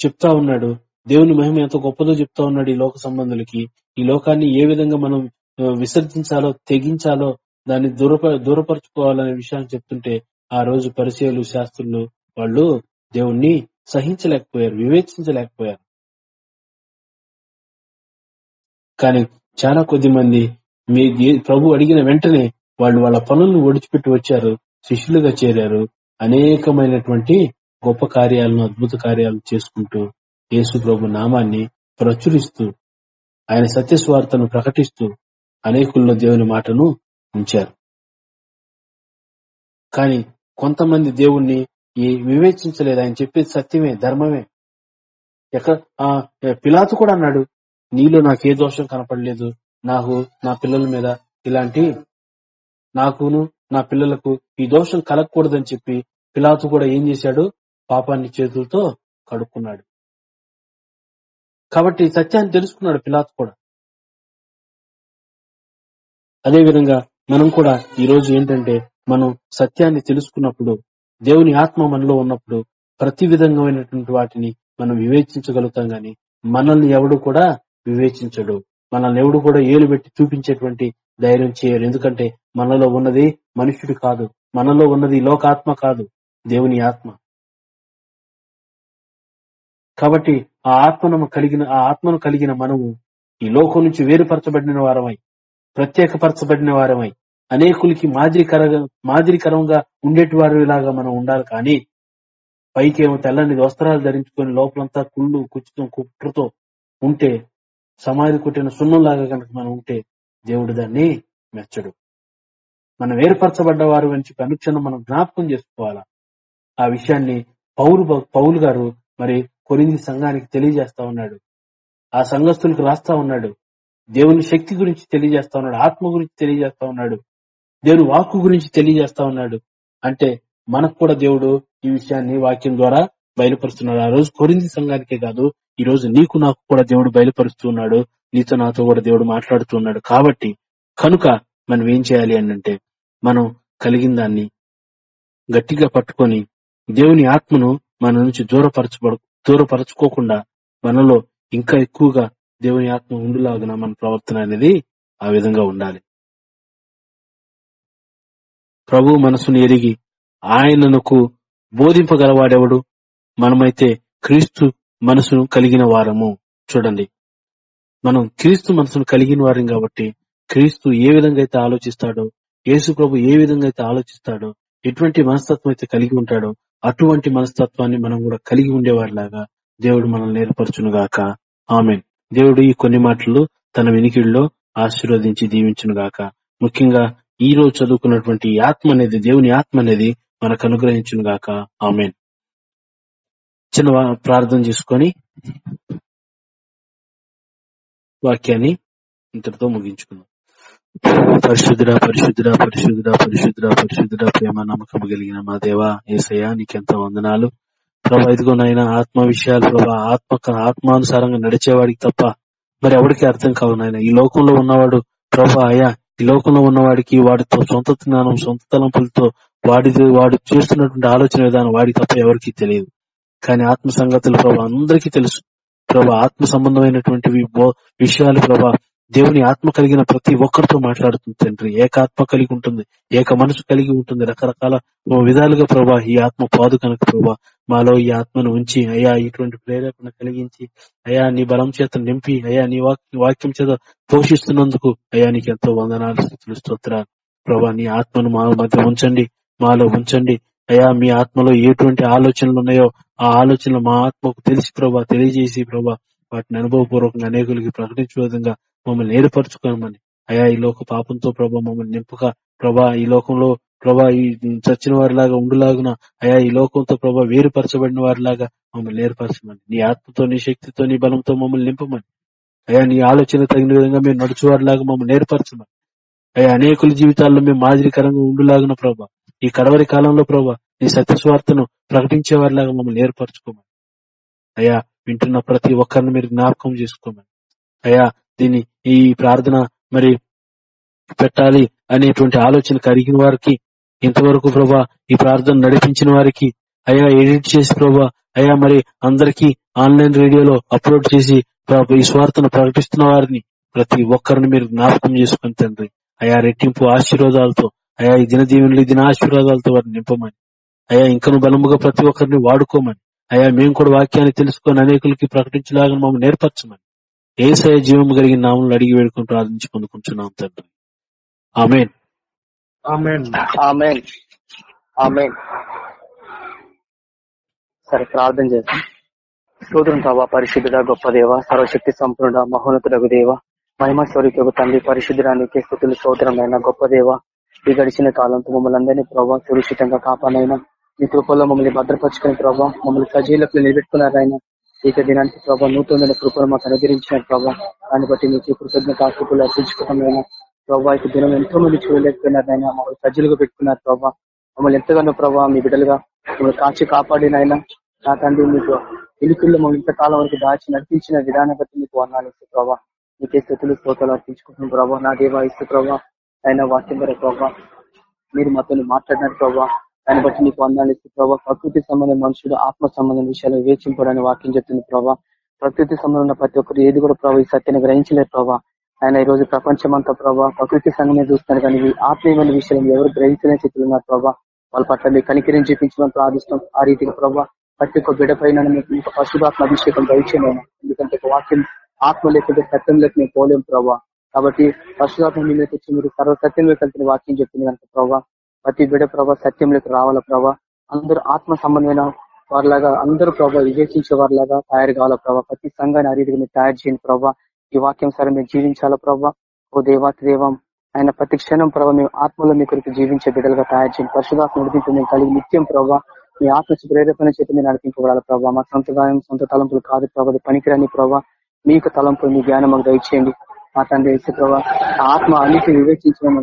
చెప్తా ఉన్నాడు. దేవుని మహిమ ఎంత గొప్పదో చెప్తా ఉన్నాడు ఈ లోక సంబంధులకి. ఈ లోకాన్ని ఏ విధంగా మనం విసర్జించాలో తెగించాలో దాన్ని దూరప దూరపరచుకోవాలనే విషయాన్ని చెప్తుంటే ఆ రోజు పరిచయాలు శాస్త్రులు వాళ్ళు దేవుణ్ణి సహించలేకపోయారు వివేచించలేకపోయారు. కానీ చాలా కొద్ది మంది మీ ప్రభు అడిగిన వెంటనే వాళ్ళు వాళ్ళ పనులను ఒడిచిపెట్టి వచ్చారు శిష్యులుగా చేరారు అనేకమైనటువంటి గొప్ప కార్యాలను అద్భుత కార్యాలను చేసుకుంటూ యేసు ప్రభు నామాన్ని ప్రచురిస్తూ ఆయన సత్యస్వార్తను ప్రకటిస్తూ అనేకుల్లో దేవుని మాటను ఉంచారు. కానీ కొంతమంది దేవుణ్ణి ఈ వివేచించలేదు? ఆయన చెప్పేది సత్యమే ధర్మమే. ఎక్కడ ఆ పిలాతు కూడా అన్నాడు నీలో నాకు ఏ దోషం కనపడలేదు. నాకు నా పిల్లల మీద ఇలాంటి నాకును నా పిల్లలకు ఈ దోషం కలగకూడదని చెప్పి పిలాతు కూడా ఏం చేశాడు? పాపాన్ని చేతులతో కడుక్కున్నాడు. కాబట్టి సత్యాన్ని తెలుసుకున్నాడు పిలాతు కూడా. అదే విధంగా మనం కూడా ఈ రోజు ఏంటంటే మనం సత్యాన్ని తెలుసుకున్నప్పుడు దేవుని ఆత్మ మనలో ఉన్నప్పుడు ప్రతి విధంగా వాటిని మనం వివేచించగలుగుతాం గాని మనల్ని ఎవడు కూడా వివేచించడు. మనల్ని ఎవడు కూడా ఏలు పెట్టి చూపించేటువంటి ధైర్యం చేయరు ఎందుకంటే మనలో ఉన్నది మనుష్యుడు కాదు. మనలో ఉన్నది లోకాత్మ కాదు. దేవుని ఆత్మ. కాబట్టి ఆ ఆత్మను కలిగిన ఆ ఆత్మను కలిగిన మనము ఈ లోకం నుంచి వేరుపరచబడిన వారమై ప్రత్యేకపరచబడిన వారమై అనేకులకి మాదిరికర మాదిరికరంగా ఉండేటివారు ఇలాగా మనం ఉండాలి. కానీ పైకి ఏమో తెల్లని వస్త్రాలు ధరించుకొని లోపలంతా కుళ్ళు కుచ్చుతో కుట్రతో ఉంటే సమాధి కుట్టిన సున్నంలాగా కనుక మనం ఉంటే దేవుడు దాన్ని మెచ్చడు. మనం ఏర్పరచబడ్డ వారు నుంచి అనుక్షణం మనం జ్ఞాపకం చేసుకోవాలా? ఆ విషయాన్ని పౌరు పౌలు గారు మరి కొరింది సంఘానికి తెలియజేస్తా ఉన్నాడు. ఆ సంఘస్థులకు రాస్తా ఉన్నాడు. దేవుని శక్తి గురించి తెలియజేస్తా ఉన్నాడు. ఆత్మ గురించి తెలియజేస్తా ఉన్నాడు. దేవుని వాక్కు గురించి తెలియజేస్తా ఉన్నాడు. అంటే మనకు కూడా దేవుడు ఈ విషయాన్ని వాక్యం ద్వారా బయలుపరుస్తున్నాడు. ఆ రోజు కొరింది సంఘానికే కాదు ఈ రోజు నీకు నాకు కూడా దేవుడు బయలుపరుస్తున్నాడు నీతో నాతో కూడా దేవుడు మాట్లాడుతున్నాడు కాబట్టి కనుక మనం ఏం చేయాలి అని అంటే మనం కలిగిన దాన్ని గట్టిగా పట్టుకొని దేవుని ఆత్మను మన నుంచి దూరపరచబడు దూరపరచుకోకుండా మనలో ఇంకా ఎక్కువగా దేవుని ఆత్మ ఉండులాగున మన ప్రవర్తన అనేది ఆ విధంగా ఉండాలి. ప్రభు మనసును ఎరిగి ఆయనకు బోధింపగలవాడెవడు? మనమైతే క్రీస్తు మనసును కలిగిన వారము. చూడండి. మనం క్రీస్తు మనసును కలిగిన వారం కాబట్టి క్రీస్తు ఏ విధంగా అయితే ఆలోచిస్తాడో యేసు ప్రభు ఏ విధంగా అయితే ఆలోచిస్తాడో ఎటువంటి మనస్తత్వం అయితే కలిగి ఉంటాడో అటువంటి మనస్తత్వాన్ని మనం కూడా కలిగి ఉండేవారిలాగా దేవుడు మనల్ని నేర్పరచును గాక ఆమె దేవుడు ఈ కొన్ని మాటలు తన వినికిడిలో ఆశీర్వదించి దీవించునుగాక. ముఖ్యంగా ఈ రోజు చదువుకున్నటువంటి ఆత్మ అనేది దేవుని ఆత్మ అనేది మనకు అనుగ్రహించును గాక. ఆమెన్. చిన్న ప్రార్థన చేసుకొని వాక్యాన్ని ఇంతటితో ముగించుకుందాం. పరిశుద్ధుడా పరిశుద్ధుడా పరిశుద్ధుడా పరిశుద్ధుడా పరిశుద్ధుడా ప్రేమ నమ్మకం కలిగిన మా దేవ ఏసయ్య నీకెంత వందనాలు. ప్రభా ఇదిగో నాయన ఆత్మ విషయాలు ప్రభా ఆత్మ ఆత్మానుసారంగా నడిచేవాడికి తప్ప మరి ఎవరికి అర్థం కావు నాయన. ఈ లోకంలో ఉన్నవాడు ప్రభా అయ్యా ఈ లోకంలో ఉన్నవాడికి వాడితో సొంత జ్ఞానం సొంత తలంపులతో వాడి వాడు చేస్తున్నటువంటి ఆలోచన విధానం వాడికి తప్ప ఎవరికి తెలియదు. కానీ ఆత్మ సంగతులు ప్రభా అందరికీ తెలుసు. ప్రభా ఆత్మ సంబంధమైనటువంటి విషయాలు ప్రభా దేవుని ఆత్మ కలిగిన ప్రతి ఒక్కరితో మాట్లాడుతుంది తండ్రి. ఏకాత్మ కలిగి ఉంటుంది ఏక మనసు కలిగి ఉంటుంది రకరకాల విధాలుగా ప్రభా ఈ ఆత్మ పాదు కనుక ప్రభా మాలో ఈ ఆత్మను ఉంచి అయ్యా ఇటువంటి ప్రేరేపణ కలిగించి అయ్యా నీ బలం చేత నింపి అయ్యా నీ వాక్యం చేత పోషిస్తున్నందుకు అయ్యా నీకు ఎంతో వందనాలు స్థుతులు స్తోత్రాలు. ప్రభా నీ ఆత్మను మా మధ్య ఉంచండి మాలో ఉంచండి. అయ్యా మీ ఆత్మలో ఎటువంటి ఆలోచనలు ఉన్నాయో ఆ ఆలోచనలు మా ఆత్మకు తెలిసి ప్రభా తెలియజేసి ప్రభా వాటిని అనుభవపూర్వకంగా అనేకులకి ప్రకటించే విధంగా మమ్మల్ని ఏర్పరచుకోమని. అయా ఈ లోక పాపంతో ప్రభా మమ్మల్ని నింపుక ప్రభా ఈ లోకంలో ప్రభా ఈ చచ్చిన వారిలాగా ఉండులాగున అయా ఈ లోకంతో ప్రభా వేరుపరచబడిన వారిలాగా మమ్మల్ని ఏర్పరచమని. నీ ఆత్మతో నీ శక్తితో నీ బలంతో మమ్మల్ని నింపమని. అయా నీ ఆలోచన తగిన విధంగా మేము నడుచువారిలాగా మమ్మల్ని ఏర్పరచమని అయ్యా అనేకుల జీవితాల్లో మేము మాదిరికరంగా ఉండులాగున ప్రభా ఈ కడవరి కాలంలో ప్రభా నీ సత్యస్వార్థను ప్రకటించే వారిలాగా మమ్మల్ని ఏర్పరచుకోమని. అయ్యా వింటున్న ప్రతి ఒక్కరిని మీరు జ్ఞాపకం చేసుకోమని. అయ్యా దీన్ని ఈ ప్రార్థన మరి పెట్టాలి అనేటువంటి ఆలోచన కలిగిన వారికి ఇంతవరకు ప్రభా ఈ ప్రార్థన నడిపించిన వారికి అయా ఎడిట్ చేసి ప్రభా అయా మరి అందరికీ ఆన్లైన్ రేడియోలో అప్లోడ్ చేసి ప్రభా ఈ స్వార్థను ప్రకటిస్తున్న వారిని ప్రతి ఒక్కరిని మీరు జ్ఞాపకం చేసుకుని తండ్రి. అయా రెట్టింపు ఆశీర్వాదాలతో అయా ఈ దిన దీవెనలు దిన ఆశీర్వాదాలతో వారిని నింపమని. అయా ఇంకను బలముగా ప్రతి ఒక్కరిని వాడుకోమని. అయా మేము కూడా వాక్యాన్ని తెలుసుకొని అనేకులకి ప్రకటించలాగా మమ్మల్ని నేర్పరచమని. ఏసయ జీవం కలిగిన నామలు అడిగి వేడుకుని ప్రార్థించి పొందుకుంటున్నాం తండ్రి. ఆమెన్. సరే ప్రార్థన చేస్తాం స్తోత్రం ప్రభా పరిశుద్ధుడ గొప్ప దేవ సర్వశక్తి సంపూర్ణ మహోన్నతుడకు దేవ మహిమ స్వరూపకు తండ్రి పరిశుద్ధుడానికి స్థుతులు సోదరమైన గొప్ప దేవ ఈ గడిచిన కాలంతో మమ్మల్ని అందరినీ ప్రభావ సురక్షితంగా కాపాడైనా మీ కృపలో మమ్మల్ని భద్రపరుచుకుని ప్రభావ మమ్మల్ని సజీలకు నిలబెట్టుకున్నారైనా ఇక దినానికి ప్రభావ నూతన కృపను మాకు అనుగ్రహించిన ప్రభావ దాన్ని బట్టి మీకు కృతజ్ఞత ఆశకులు అర్పించుకోవడం ప్రభావ ఇక దినం ఎంతో మంది చూడలేకపోయినారైనా మమ్మల్ని సజ్జలుగా పెట్టుకున్నారు ప్రభావ మమ్మల్ని ఎంతగానో ప్రభావ మీ బిడ్డలుగా మమ్మల్ని కాచి కాపాడినైనా నా తండ్రి మీకు ఇలుకుల్లో మమ్మల్ని ఇంతకాలం వరకు దాచి నడిపించిన విధానం బట్టి మీకు వర్ణాలు ఇస్తూ ప్రభావ మీకే స్థుతులు శ్రోతలు అర్పించుకుంటున్నాం ప్రభావ నా దేవా ఇస్తూ ప్రభావ ఆయన వాక్యం ద్వారా ప్రభావ మీరు మాతో మాట్లాడినారు ప్రభావ దాన్ని బట్టి నీకు వందాలు ఇస్తే ప్రభావ ప్రకృతి సంబంధం మనుషుడు ఆత్మ సంబంధం విషయాలు వివేచింపడానికి వాక్యం చెప్తుంది ప్రభావ ప్రకృతి సంబంధం ప్రతి ఒక్కరు ఏది కూడా ప్రభావ ఈ సత్యాన్ని గ్రహించలేరు ప్రభావ ఆయన ఈ రోజు ప్రపంచం అంతా ప్రభావ ప్రకృతి సంఘమే చూస్తున్నారు కానీ ఆత్మీయమైన విషయం ఎవరు గ్రహించలేని స్థితిలో ఉన్నారు ప్రభా. వాళ్ళ పట్ల మీ కనికిరిని చూపించడం ప్రార్థిస్తాం ఆ రీతికి ప్రభా ప్రతి ఒక్క బిడ్డ పైన మీకు పశుభాత్మ అభిషేకం దయచేయలేము ఎందుకంటే వాక్యం ఆత్మ లేకుంటే సత్యం లేక మేము పోలేం ప్రభా. కాబట్టి పశుభాత్మ మీద వచ్చి మీరు సర్వ సత్యంలో కలిపిన వాక్యం చెప్తుంది కనుక ప్రభా ప్రతి బిడ ప్రభా సత్యంలోకి రావాల ప్రభా. అందరూ ఆత్మ సంబంధమైన వారిలాగా అందరూ ప్రభావ వివేచించే వారిలాగా తయారు కావాల ప్రభా. ప్రతి సంఘాన్ని ఆ రీతిగా మీరు తయారు చేయండి ప్రభావ ఈ వాక్యం సరే మేము జీవించాలా ప్రభావ ఓ దేవాతి దేవం ఆయన ప్రతి క్షణం ప్రభావ మేము ఆత్మలో మీ కొరకు జీవించే బిడ్డలుగా తయారు చేయండి. పరిశుధాత్మ నడిపించి మేము కలిగి నిత్యం ప్రభావ మీ ఆత్మ ప్రేరేపణ చేతి మీరు నడిపించబడాలి ప్రభావ మా సొంత గాయం సొంత తలంపులు కాదు ప్రభావ పనికిరాని ప్రభావ మీకు తలంపులు మీ జ్ఞానం మాకు దయచేయండి. మా తండ్రి వేసే ప్రభావ ఆత్మ అన్నిటి వివేచించడం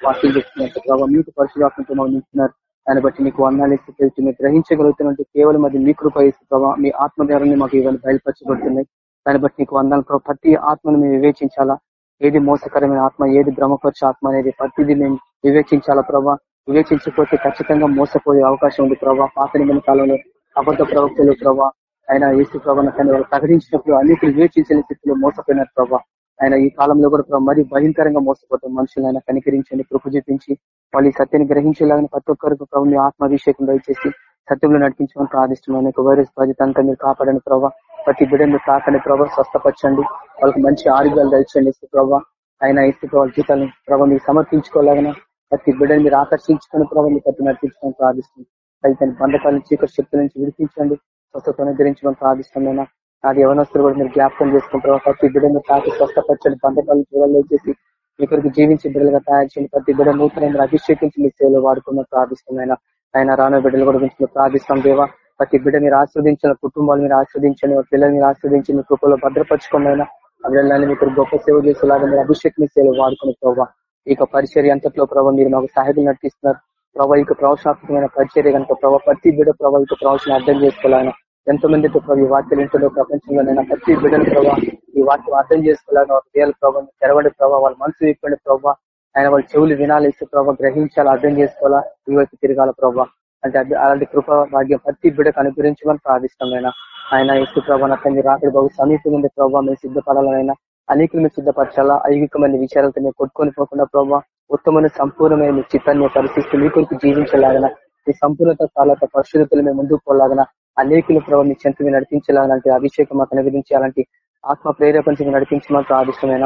వాక్యం చేస్తున్నారు ప్రభావ మీకు పరిశుధాత్మతో మాకు నింపుతున్నారు దాన్ని బట్టి మీకు వందాలు ఇస్తే మీరు గ్రహించగలుగుతున్నట్టు కేవలం అది మీ కృప ఇస్తే ప్రభావ మీ ఆత్మ ధ్యానాన్ని మాకు ఇవన్నీ బయలుపరచబడుతున్నాయి. దాన్ని బట్టి నీకు వందాలు ప్రతి ఆత్మను మేము వివేచించాలా? ఏది మోసకరమైన ఆత్మ ఏది బ్రహ్మపరచ ఆత్మ అనేది ప్రతిదీ మేము వివేచించాలా ప్రభా? వివేచించకపోతే ఖచ్చితంగా మోసపోయే అవకాశం ఉంది ప్రభావ పాత నిమిన కాలంలో అబద్ధ ప్రవక్తలు ప్రభావ ఆయన ఏసు ప్రభావ ప్రకటించినప్పుడు అనేక వివేచించిన స్థితిలో మోసపోయినారు ప్రభా. ఆయన ఈ కాలంలో కూడా ప్రభావ మరీ భయంకరంగా మోసపోతాం మనుషులు ఆయన కనికరించండి కృప చూపించి వాళ్ళు ఈ సత్యాన్ని గ్రహించేలాగా ప్రతి ఒక్కరికి ప్రభు మీ ఆత్మాభిషేకం దయచేసి సత్యంలో నడిపించమని ప్రార్థిస్తున్నాను. వైరస్ బాధ్యత అంతా మీరు కాపాడని ప్రభావ ప్రతి బిడ్డని తాకని ప్రభావ స్వస్థపరచండి. వాళ్ళకి మంచి ఆరోగ్యాలు దయచండి ఇసు ప్రభావ ఆయన ఇసు ప్రభావ జీతాలను ప్రభావ మీరు సమర్పించుకోలేగన ప్రతి బిడ్డను మీరు ఆకర్షించుకుని ప్రభావ మీ ప్రతి నడిపించడం ప్రార్థిస్తుంది అయితే బంధకాల చీకటి శక్తుల నుంచి విడిపించండి స్వస్థత అనుగ్రహించడం ప్రార్థిస్తున్నాయినా అది యవనస్తులు కూడా మీరు జ్ఞాపకం చేసుకుంటారు ప్రతి బిడ్డను తాకి స్వస్థపరచండి బంధకాలను చూడలే చేసి మీ కొరకు జీవించే బిడ్డలుగా తయారు చేయండి. ప్రతి బిడ్డ నూతన అభిషేకించి మీ సేవలో వాడుకున్న ప్రార్థిస్తున్నాయి ఆయన రానో బిడ్డలు కూడా గురించి ప్రార్థిస్తాం దేవా. ప్రతి బిడ్డ మీరు ఆస్వాదించిన కుటుంబాలు మీరు ఆస్వాదించండి పిల్లలు మీరు ఆస్వాదించి మీ కృపలో భద్రపరచుకోమైనా ఆ పిల్లల్ని మీకు గొప్ప సేవ చేసేలాగా మీరు అభిషేక్ సేవ వాడుకునే ప్రభావ ఇక పరిచర్య అంతట్లో ప్రభావ మీరు మాకు సహాయం నటిస్తున్నారు ప్రభావ ఇక ప్రవచనాత్మకమైన పరిచర్య కనుక ప్రభావ ప్రతి బిడ్డ ప్రభావ ఇక ప్రవచన అర్థం చేసుకోవాలని ఎంతో మందితో ప్రభావ ఈ వార్తలు ఇంట్లో ప్రపంచంలోనైనా ప్రతి బిడ్డల ప్రభావ ఈ వాక్యం అర్థం చేసుకోవాలని హృదయాల ప్రభావం తెరవడి ప్రభావ వాళ్ళ మనసు విప్పండి ప్రభావ ఆయన వాళ్ళ చెవులు వినాలి ఇస్తే ప్రభావ గ్రహించాలి అర్థం చేసుకోవాలా? ఈ వైపు తిరగాల ప్రభావ అంటే అలాంటి కృప భాగ్యం ప్రతి బిడ్డకు అనుగ్రహించమని ప్రార్థిష్టమైన ఆయన ఇసు ప్రభావ మీరు రాకడి బాబు సమీపం ప్రభావ మేము సిద్ధపడాలనైనా అనేకులు మీరు సిద్ధపరచాలా? ఐగికమైన విచారాలతో మేము కొట్టుకొని పోకుండా ప్రభావ ఉత్తమైన సంపూర్ణమైన మీ చిత్తాన్ని పరిశీలిస్తూ మీ కొరకు జీవించలాగన మీ సంపూర్ణత చాలా పరిశుద్ధతలు మేము ముందుకు పోలాగన అనేకులు ప్రభావ మీ చెంత నడిపించాలంటే అభిషేకం మాకు అనుగ్రహించి అలాంటి ఆత్మ ప్రేరేపణ నడిపించమని ప్రార్థిష్టమైన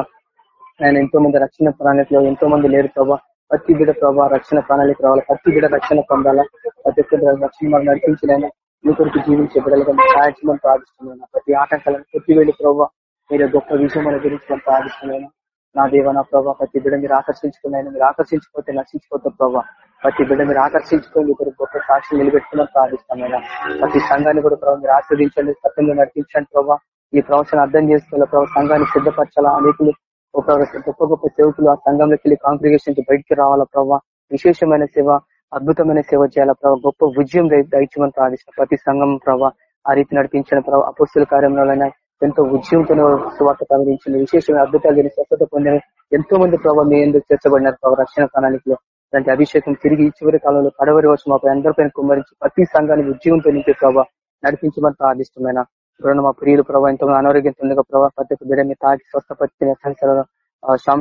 ఆయన ఎంతో మంది రక్షణ ప్రాణ్యతలో ఎంతో మంది లేరు ప్రభావ ప్రతి బిడ ప్రభావ రక్షణ ప్రణాళిక రావాలి? ప్రతి బిడ రక్షణ పొందాలా? ప్రతి ఒక్క రక్షణ మనం నడిపించలేనా మీ కొరకు జీవించే బిడ్డలుగా సాధించమని ప్రార్థిస్తున్నాను ప్రతి ఆటంకాలను ప్రతి ప్రభావ మీరు గొప్ప విషయం మన గురించి మనం ప్రార్థిస్తున్నాను నా దేవ నా ప్రభావ ప్రతి బిడ్డ మీరు ఆకర్షించుకున్నాయని మీరు ఆకర్షించుకోతే నశించుకోతే ప్రభావ ప్రతి బిడ్డ మీరు ఆకర్షించుకొని మీరు గొప్ప సాక్షి నిలబెట్టుకున్నాను ప్రార్థిస్తామైనా ప్రతి సంఘాన్ని కూడా ప్రభావ మీరు ఆస్వాదించండి సత్యంగా నడిపించండి ప్రభావ ఈ ప్రవచనం అర్థం చేసుకోవాలి? ప్రభావ సంఘాన్ని సిద్ధపరచాలా? అనేకులు గొప్ప గొప్ప సేవకులు ఆ సంఘంలోకి వెళ్ళి కాంగ్రిగేషన్కి బయటికి రావాలా ప్రభావ విశేషమైన సేవ అద్భుతమైన సేవ చేయాలా ప్రభావ గొప్ప విజయం దయచమని ప్రార్థించిన ప్రతి సంఘం ప్రభావ ఆ రీతి నడిపించిన ప్రభావ అపుస్తుల కార్యంలోనైనా ఎంతో ఉద్యమంతో సువార్త ప్రకటించిన విశేషమైన అద్భుతాలు జరిగి స్వచ్ఛత పొందిన ఎంతో మంది ప్రభావ మీ ఎందుకు చేర్చబడినారు ప్రభావ రక్షణ ప్రణాళికలో అలాంటి అభిషేకం తిరిగి చివరి కాలంలో కడవరి వచ్చి మాపై అందరిపైన కుమ్మరించి ప్రతి సంఘాన్ని ఉద్యమంతో నింపే ప్రభావ నడిపించమని ప్రార్థిస్తున్నాయి చూడండి మా ప్రియులు ప్రభావ ఎంతో అనారోగ్యంతో ఉండగా ప్రభావ ప్రతి ఒక్క బిడ్డని తాకి స్వస్థపరిచిన సంస్థలలో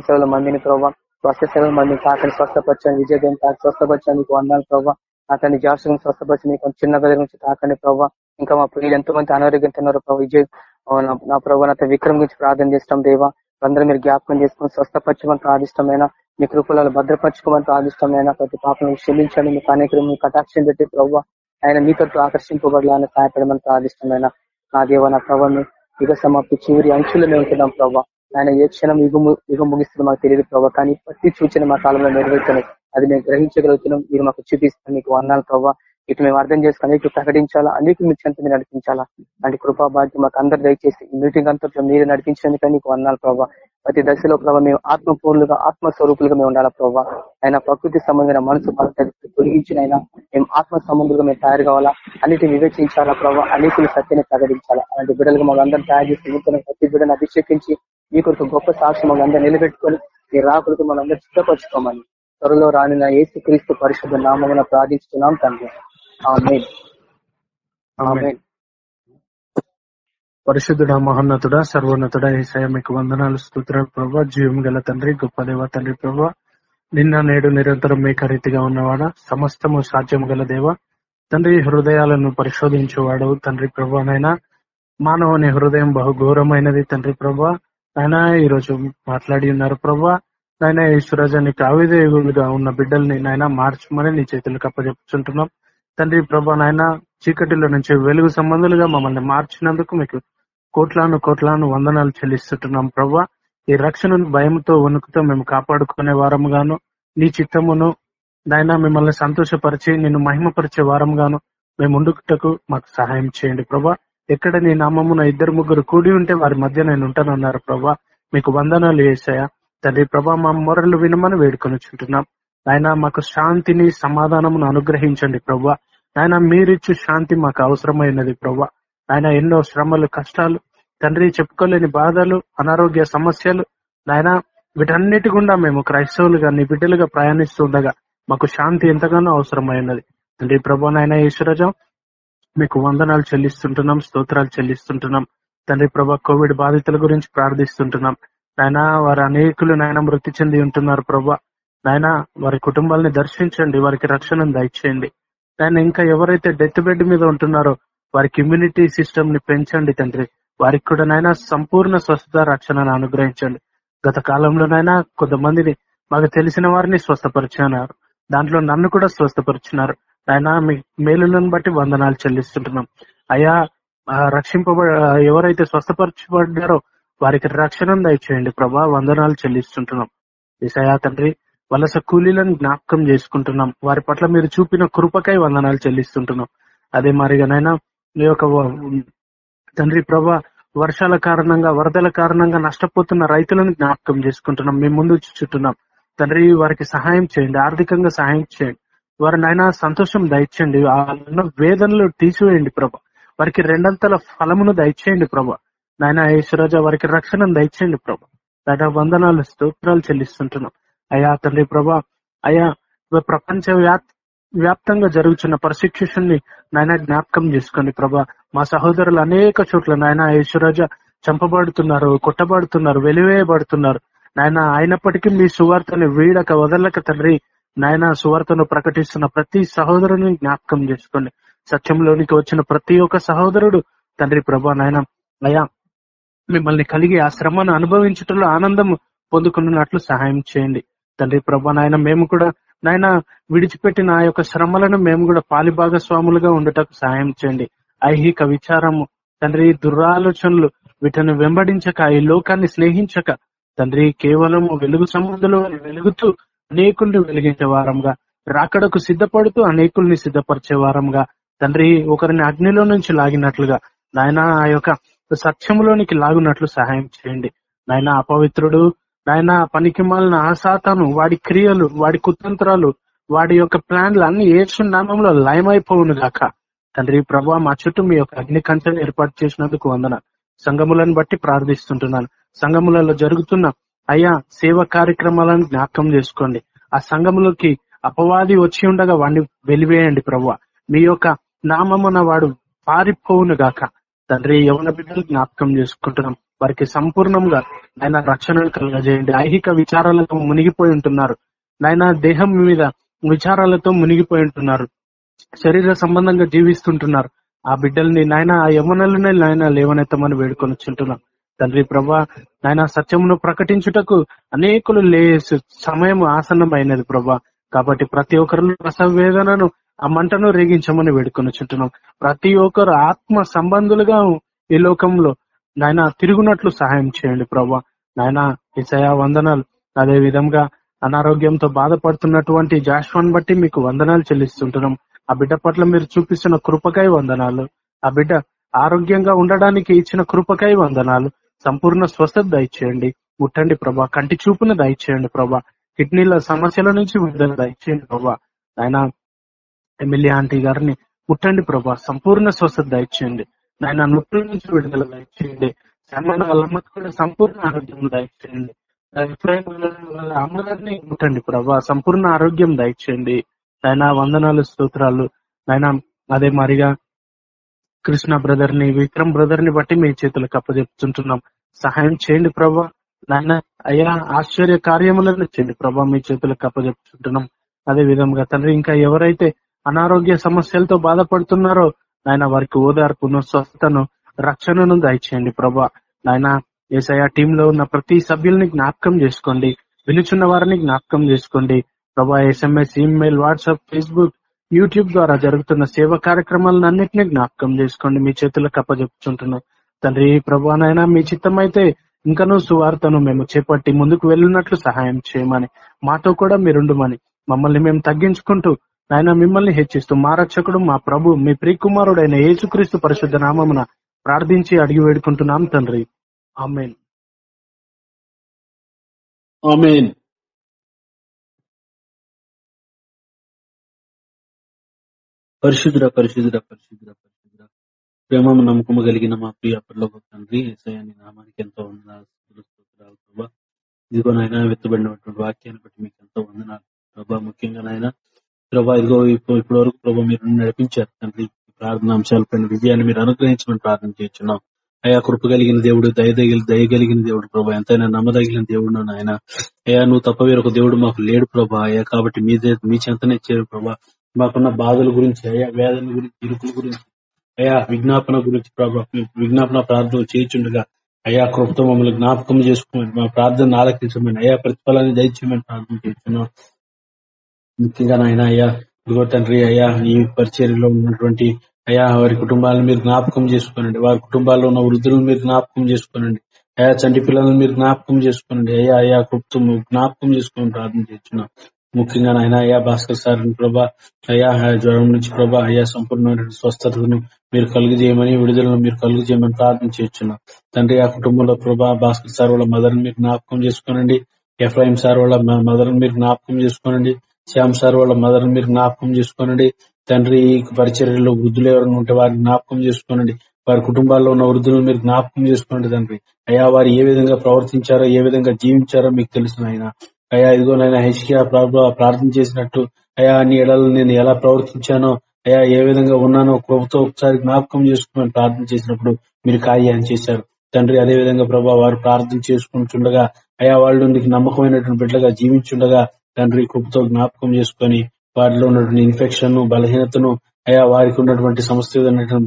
సేవల మందిని ప్రభావ స్వస్థ మందిని తాకని స్వస్థపరచండి విజయదేవి తాకి స్వస్థపరచండి మీకు వందాలు ప్రభావ అతని జాసులను స్వస్థపరిచి మీకు చిన్న గది నుంచి తాకండి ప్రభావ ఇంకా మా ప్రియులు ఎంతో మంది అనారోగ్యంతో ఉన్నారు ప్రభావ విజయ్ నా ప్రభావ అతని విక్రమ్ గురించి ప్రార్థన చేస్తాం దేవా. అందరూ మీరు జ్ఞాపకం చేసుకుని స్వస్థపరచమని ప్రార్థిష్టమైన మీ కృపలలో భద్రపరచుకోమని ప్రార్థిష్టమైన ప్రతి పాపను క్షమించండి మీకు అనేక మీ కటాక్షం పెట్టి ప్రభావ ఆయన మీతో ఆకర్షింపబడాలని సహాయపడమని ప్రార్థిష్టమైన నా దేవ నా ప్రభావం యుగ సమాప్తి చివరి అంచులు మేము ఉంటున్నాం ప్రభావ ఆయన ఏ క్షణం యుగ యుగ ముగిస్తుంది మాకు తెలియదు ప్రభావ కానీ ప్రతి సూచన మా కాలంలో నెరవేర్చని అది మేము గ్రహించగలుగుతున్నాం మీరు మాకు చూపిస్తాం మీకు వర్ణాలు ప్రభావ ఇటు మేము అర్థం చేసుకుని ఇటు ప్రకటించాలా? అనేక మీ చెంత మీరు నడిపించాలా? అంటే కృపా భాగ్యం మాకు అందరు దయచేసి మీటింగ్ అంతా మీరు నడిపించినందుకని నీకు వర్ణాలు ప్రభావ ప్రతి దశలో ప్రభావ మేము ఆత్మపూర్లుగా ఆత్మస్వరూపులుగా మేము ఉండాలా ప్రభావ ఆయన ప్రకృతి సంబంధమైన మనసు తొలగించిన అయినా మేము ఆత్మ సంబంధులుగా మేము తయారు కావాలా? అన్నిటిని వివేచించాలా ప్రభావ అనేకులు సత్యని ప్రకటించాలా? అలాంటి బిడ్డలుగా మాకు అందరం తయారు చేసి ప్రతి బిడ్డను అభిషేకించి మీ కొరకు గొప్ప సాక్షి మాకు అందరూ నిలబెట్టుకొని మీ రాకులకు మనందరూ సిద్ధపరచుకోమని త్వరలో రానిన ఏసు క్రీస్తు పరిషత్ నామమున ప్రార్థిస్తున్నాం తండ్రి. పరిశుద్ధుడ మహోన్నతుడ సర్వోన్నతుడ ఏసయ మీకు వందనాలు స్తోత్రాలు ప్రభా. జీవం గల తండ్రి గొప్ప దేవ తండ్రి ప్రభా. నిన్న నేడు నిరంతరం మేకరీతిగా ఉన్నవాడ? సమస్తము సాధ్యం గల దేవ. తండ్రి హృదయాలను పరిశోధించేవాడు తండ్రి ప్రభానైనా మానవుని హృదయం బహు ఘోరమైనది తండ్రి ప్రభా. ఆయన ఈ రోజు మాట్లాడి ఉన్నారు ప్రభా. నాయన ఈశ్వరాజానికి ఆవిదేవులుగా ఉన్న బిడ్డల్ని నాయన మార్చమని నీ చేతులకు అప్పచెప్పుచుంటున్నాం తండ్రి ప్రభా నాయన చీకటిలో నుంచి వెలుగు సంబంధులుగా మమ్మల్ని మార్చినందుకు మీకు కోట్లాను కోట్లాను వందనాలు చెల్లిస్తుంటున్నాం ప్రభా. ఈ రక్షణను భయంతో వణుకుతో మేము కాపాడుకునే వారముగాను నీ చిత్తమును నాయన మిమ్మల్ని సంతోషపరిచి నిన్ను మహిమపరిచే వారముగాను మేము ఉండుటకు మాకు సహాయం చేయండి ప్రభా. ఎక్కడ నీ నామమున ఇద్దరు ముగ్గురు కూడి ఉంటే వారి మధ్య నేను ఉంటానన్నారు ప్రభా. మీకు వందనాలు వేసాయా తండ్రి ప్రభా మా మొరలు వినమని వేడుకొని చుంటున్నాం ఆయన మాకు శాంతిని సమాధానమును అనుగ్రహించండి ప్రభా ఆయన మీరిచ్చు శాంతి మాకు అవసరమైనది ప్రభా ఆయన ఎన్నో శ్రమలు కష్టాలు తండ్రి చెప్పుకోలేని బాధలు అనారోగ్య సమస్యలు ఆయన వీటన్నిటి గుండా మేము క్రైస్తవులుగా నీ బిడ్డలుగా ప్రయాణిస్తుండగా మాకు శాంతి ఎంతగానో అవసరమైనది. తండ్రి ప్రభా నాయన ఈశ్వరజం మీకు వందనాలు చెల్లిస్తుంటున్నాం స్తోత్రాలు చెల్లిస్తుంటున్నాం. తండ్రి ప్రభా కోవిడ్ బాధితుల గురించి ప్రార్థిస్తుంటున్నాం. నాయన వారు అనేకులు నాయన మృతి చెంది ఉంటున్నారు ప్రభా నాయన వారి కుటుంబాలని దర్శించండి వారికి రక్షణను దయచేయండి. నాయన ఇంకా ఎవరైతే డెత్ బెడ్ మీద ఉంటున్నారో వారికి ఇమ్యూనిటీ సిస్టమ్ని పెంచండి తండ్రి. వారికి కూడా నాయన సంపూర్ణ స్వస్థత రక్షణను అనుగ్రహించండి. గత కాలంలోనైనా కొంతమందిని మాకు తెలిసిన వారిని స్వస్థపరిచినారు. దాంట్లో నన్ను కూడా స్వస్థపరిచినారు. ఆయన మీ మేలులను బట్టి వందనాలు చెల్లిస్తుంటున్నాం. అయా రక్షింపబ ఎవరైతే స్వస్థపరచబడ్డారో వారికి రక్షణ దయచేయండి ప్రభా వందనాలు చెల్లిస్తుంటున్నాం. ఈసయా తండ్రి వలస కూలీలను జ్ఞాపకం చేసుకుంటున్నాం. వారి పట్ల మీరు చూపిన కృపకై వందనాలు చెల్లిస్తుంటున్నాం. అదే మరిగానైనా మీ యొక్క తండ్రి ప్రభా వర్షాల కారణంగా వరదల కారణంగా నష్టపోతున్న రైతులను జ్ఞాపకం చేసుకుంటున్నాం. మేము ముందు చుట్టున్నాం తండ్రి వారికి సహాయం చేయండి. ఆర్థికంగా సహాయం చేయండి. వారి నాయన సంతోషం దయచేయండి. వాళ్ళ వేదనలు తీసివేయండి ప్రభా. వారికి రెండంతల ఫలమును దయచేయండి ప్రభా. నాయన ఈశ్వరాజ వారికి రక్షణను దయచేయండి ప్రభా. దాదాపు వందనాలు స్తోత్రాలు చెల్లిస్తుంటున్నాం. అయ్యా తండ్రి ప్రభా అయా ప్రపంచ వ్యాప్తంగా జరుగుతున్న పర్సిక్యూషన్ని నాయన జ్ఞాపకం చేసుకోండి ప్రభా. మా సహోదరులు అనేక చోట్ల నాయన ఈశ్వరాజ చంపబడుతున్నారు కొట్టబడుతున్నారు వెలివేయబడుతున్నారు. నాయన అయినప్పటికీ మీ సువార్తను వీడక వదలక తండ్రి నాయన సువార్తను ప్రకటిస్తున్న ప్రతి సహోదరుని జ్ఞాపకం చేసుకోండి. సత్యంలోనికి వచ్చిన ప్రతి ఒక్క సహోదరుడు తండ్రి ప్రభా నాయన అయా మిమ్మల్ని కలిగి ఆ శ్రమను అనుభవించటంలో ఆనందం పొందుకున్నట్లు సహాయం చేయండి. తండ్రి ప్రభా నాయన మేము కూడా నాయన విడిచిపెట్టిన ఆ యొక్క శ్రమలను మేము కూడా పాలిభాగస్వాములుగా ఉండటం ఉండటకు సహాయం చేయండి. ఐహిక విచారము తండ్రి దురాలోచనలు వీటిని వెంబడించక ఈ లోకాన్ని స్నేహించక తండ్రి కేవలం వెలుగు సంబంధులు వెలుగుతూ అనేకుల్ని వెలిగించే వారంగా రాకడకు సిద్ధపడుతూ అనేకుల్ని సిద్ధపరిచే వారంగా తండ్రి ఒకరిని అగ్నిలో నుంచి లాగినట్లుగా నాయన ఆ యొక్క సత్యములోనికి లాగునట్లు సహాయం చేయండి. నాయన అపవిత్రుడు ఆయన పనికి మాలిన ఆశాతను వాడి క్రియలు వాడి కుతంత్రాలు వాడి యొక్క ప్లాన్లు అన్ని ఏసు నామంలో లయమైపోవును గాక. తండ్రి ప్రభా మా చుట్టూ మీ యొక్క అగ్నికంఠను ఏర్పాటు చేసినందుకు వందన. సంఘములను బట్టి ప్రార్థిస్తుంటున్నాను. సంఘములలో జరుగుతున్న అయ్యా సేవ కార్యక్రమాలను జ్ఞాపకం చేసుకోండి. ఆ సంఘములోకి అపవాది వచ్చి ఉండగా వాడిని వెలివేయండి ప్రభు. మీ యొక్క నామమున వాడు పారిపోవును గాక. తండ్రి యవన బిడ్డలు జ్ఞాపకం చేసుకుంటున్నాం. వారికి సంపూర్ణంగా ఆయన రక్షణను కలగజేయండి. ఐహిక విచారాలతో మునిగిపోయి ఉంటున్నారు. నాయన దేహం మీద విచారాలతో మునిగిపోయి ఉంటున్నారు. శరీర సంబంధంగా జీవిస్తుంటున్నారు. ఆ బిడ్డల్ని నాయన ఆ యమనలనే నాయన లేవనెత్తమని వేడుకొని వచ్చుంటున్నాం. తండ్రి ప్రభా నాయన సత్యమును ప్రకటించుటకు అనేకులు లే సమయం ఆసన్నమైనది ప్రభా. కాబట్టి ప్రతి ఒక్కరు రసవేదనను ఆ మంటను రేగించమని వేడుకొని చుంటున్నాం ప్రతి ఒక్కరు ఆత్మ సంబంధులుగా ఈ లోకంలో నాయన తిరుగునట్లు సహాయం చేయండి ప్రభా నాయన ఇసయా వందనాలు. అదే విధంగా అనారోగ్యంతో బాధపడుతున్నటువంటి జాష్వాన్ బట్టి మీకు వందనాలు చెల్లిస్తుంటున్నాం. ఆ బిడ్డ పట్ల మీరు చూపిస్తున్న కృపకై వందనాలు. ఆ బిడ్డ ఆరోగ్యంగా ఉండడానికి ఇచ్చిన కృపకై వందనాలు. సంపూర్ణ స్వస్థత దయచేయండి. ముట్టండి ప్రభా కంటి చూపును దయచేయండి ప్రభా కిడ్నీల సమస్యల నుంచి విడుదల దయచేయండి ప్రభా ఆయన ఎమ్మెల్యే ఆంటీ గారిని ముట్టండి ప్రభా సంపూర్ణ స్వస్థత దయచేయండి. నాయన నొప్పుల నుంచి విడుదల దయచేయండి. సన్మాన వాళ్ళమ్మకు కూడా సంపూర్ణ ఆరోగ్యం దయచేయండి. వాళ్ళ అమ్మగారిని ముట్టండి ప్రభా. సంపూర్ణ ఆరోగ్యం దయచేయండి. ఆయన వందనాలు స్తోత్రాలు. ఆయన అదే మరిగా కృష్ణ బ్రదర్ని విక్రమ్ బ్రదర్ని బట్టి మీ చేతులకు అప్పజెప్తుంటున్నాం సహాయం చేయండి ప్రభా. నాయన అయ్యా ఆశ్చర్య కార్యములను చేయండి ప్రభా. మీ చేతులకు అప్పజెప్తుంటున్నాం అదే విధంగా తండ్రి ఇంకా ఎవరైతే అనారోగ్య సమస్యలతో బాధపడుతున్నారో నాయన వారికి ఓదార్పును స్వస్థతను రక్షణను దయచేయండి ప్రభా. నాయన ఏసఐ టీంలో ఉన్న ప్రతి సభ్యుల్ని జ్ఞాపకం చేసుకోండి. పిలుచున్న వారిని జ్ఞాపకం చేసుకోండి. Prabha SMS email WhatsApp Facebook YouTube ద్వారా జరుగుతున్న సేవ కార్యక్రమాలను అన్నింటినీ జ్ఞాపకం చేసుకోండి. మీ చేతులకు అప్పచెప్పుచుంటున్నాం తండ్రి ప్రభానైనా మీ చిత్తం అయితే ఇంకనూ సువార్తను మేము చేపట్టి ముందుకు వెళ్ళినట్లు సహాయం చేయమని మాతో కూడా మీరుండుమని మమ్మల్ని మేము తగ్గించుకుంటూ ఆయన మిమ్మల్ని హెచ్చిస్తూ మా రక్షకుడు మా ప్రభు మీ ప్రియకుమారుడైన యేసుక్రీస్తు పరిశుద్ధ నామమున ప్రార్థించి అడిగి వేడుకుంటున్నాం తండ్రి. ఆమెన్. ఆమెన్. పరిశుద్ర పరిశుద్ర పరిశుద్ర పరిశుద్ర ప్రేమ నమ్మకము కలిగిన మా ప్రియ పరలోక తండ్రి ఏసయాని నామానికి ఎంతో వందనాలు ప్రభా. ఇదిగో నాయన వెత్తబడినటువంటి వాక్యాన్ని బట్టి మీకు ఎంతో వందనాలు ప్రభా. ముఖ్యంగా నాయన ప్రభా ఇదిగో ఇప్పుడు ఇప్పటి వరకు ప్రభా మీరు నడిపించారు. తండ్రి ఈ ప్రార్థన అంశాలపైన విజయాన్ని మీరు అనుగ్రహించమని ప్రార్థన చేస్తున్నాం. అయా కృప కలిగిన దేవుడు దయ దయ కలిగిన దేవుడు ప్రభా. ఎంతైనా నమ్మదగిన దేవుడు నాయన. అయ్యా నువ్వు తప్ప వేరొక దేవుడు మాకు లేడు ప్రభా. అయ్యా కాబట్టి మీ దే- మీ చెంతనే చేరు ప్రభా. మాకున్న బాధల గురించి అయా వేదన గురించి ఇరుకుల గురించి అయ్యా విజ్ఞాపన గురించి ప్రభా విజ్ఞాపన ప్రార్థన చేయించుండగా అయా కృపతో మమ్మల్ని జ్ఞాపకం చేసుకోమని మా ప్రార్థన ఆలకించమని అయా ప్రతిఫలాన్ని దయచేయమని ప్రార్థన చేస్తున్నాం. ముఖ్యంగా నాయన అయ్యా ఇదిగో తండ్రి అయ్యా ఈ పరిచర్యలో ఉన్నటువంటి అయ్యా వారి కుటుంబాలను మీరు జ్ఞాపకం చేసుకోనండి. వారి కుటుంబాల్లో ఉన్న వృద్ధులను మీరు జ్ఞాపకం చేసుకోనండి. అయ్యా చంటి పిల్లలను మీరు జ్ఞాపకం చేసుకోనండి. అయ్యా అయ్యా కుప్తు జ్ఞాపకం చేసుకుని ప్రార్థన చేస్తున్నాం. ముఖ్యంగా నాయన అయ్యా భాస్కర్ సార్ ప్రభా అయ్యా జ్వరం నుంచి ప్రభా అయ్యా సంపూర్ణమైన స్వస్థతను మీరు కలుగు చేయమని విడుదలను మీరు కలుగు చేయమని ప్రార్థన చేస్తున్నాం. తండ్రి ఆ కుటుంబంలో ప్రభా భాస్కర్ సార్ వాళ్ళ మదర్ మీరు జ్ఞాపకం చేసుకోనండి. ఎఫ్ఐఎం సార్ వాళ్ళ మదర్ మీరు జ్ఞాపకం చేసుకోనండి. శ్యామ్ సార్ వాళ్ళ మదర్ మీరు జ్ఞాపకం చేసుకోనండి. తండ్రి ఈ పరిచర్యలో వృద్ధులు ఎవరైనా ఉంటే వారిని జ్ఞాపకం చేసుకోనండి. వారి కుటుంబాల్లో ఉన్న వృద్ధులను మీరు జ్ఞాపకం చేసుకోండి తండ్రి. అయ్యా వారు ఏ విధంగా ప్రవర్తించారో ఏ విధంగా జీవించారో మీకు తెలుసు ఆయన అయ్యా ఇదిగో నాయన హెచ్కియా ప్రార్థన చేసినట్టు. అయ్యా అన్ని ఎడలు నేను ఎలా ప్రవర్తించానో అయ్యా ఏ విధంగా ఉన్నానో కృపతో ఒకసారి జ్ఞాపకం చేసుకోమని ప్రార్థన చేసినప్పుడు మీరు కార్యం చేశారు. తండ్రి అదే విధంగా ప్రభా వారు ప్రార్థన చేసుకుంటుండగా అయా వాళ్ళు నీకు నమ్మకమైనటువంటి బిడ్డగా జీవించుండగా తండ్రి కృపతో జ్ఞాపకం చేసుకొని వారిలో ఉన్నటువంటి ఇన్ఫెక్షన్ బలహీనతను అయా వారికి ఉన్నటువంటి సమస్య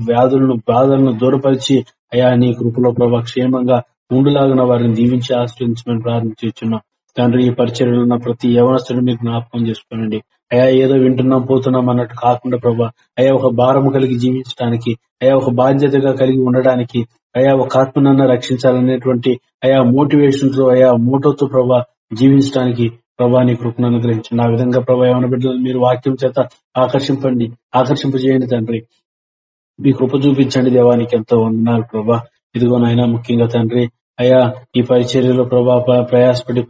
వ్యాధులను బాధలను దూరపరిచి అయా నీ కృపలో ప్రభా క్షేమంగా ఉండులాగిన వారిని దీవించి ఆశ్రయించమని ప్రార్థించున్నాం తండ్రి ఈ పరిచర్యలు ఉన్న ప్రతి యవనస్తుడు మీకు జ్ఞాపకం చేసుకోనండి. అయా ఏదో వింటున్నాం పోతున్నాం అన్నట్టు కాకుండా ప్రభా అయా ఒక భారం కలిగి జీవించడానికి అయా ఒక బాధ్యతగా కలిగి ఉండడానికి అయా ఒక ఆత్మనన్న రక్షించాలనేటువంటి అయా మోటివేషన్తో అయా మోటోతో ప్రభా జీవించడానికి ప్రభా నీ కృపను అనుగ్రహించండి. ఆ విధంగా ప్రభా ఏమైనా బిడ్డలు మీరు వాక్యం చేత ఆకర్షింపండి. ఆకర్షింపజేయండి తండ్రి. మీ కృప చూపించండి దేవానికి ఎంతో వందనాలు ప్రభా. ఇదిగో నాయన ముఖ్యంగా తండ్రి అయా ఈ పరిచర్యలో ప్రభా ప్రయాసపడి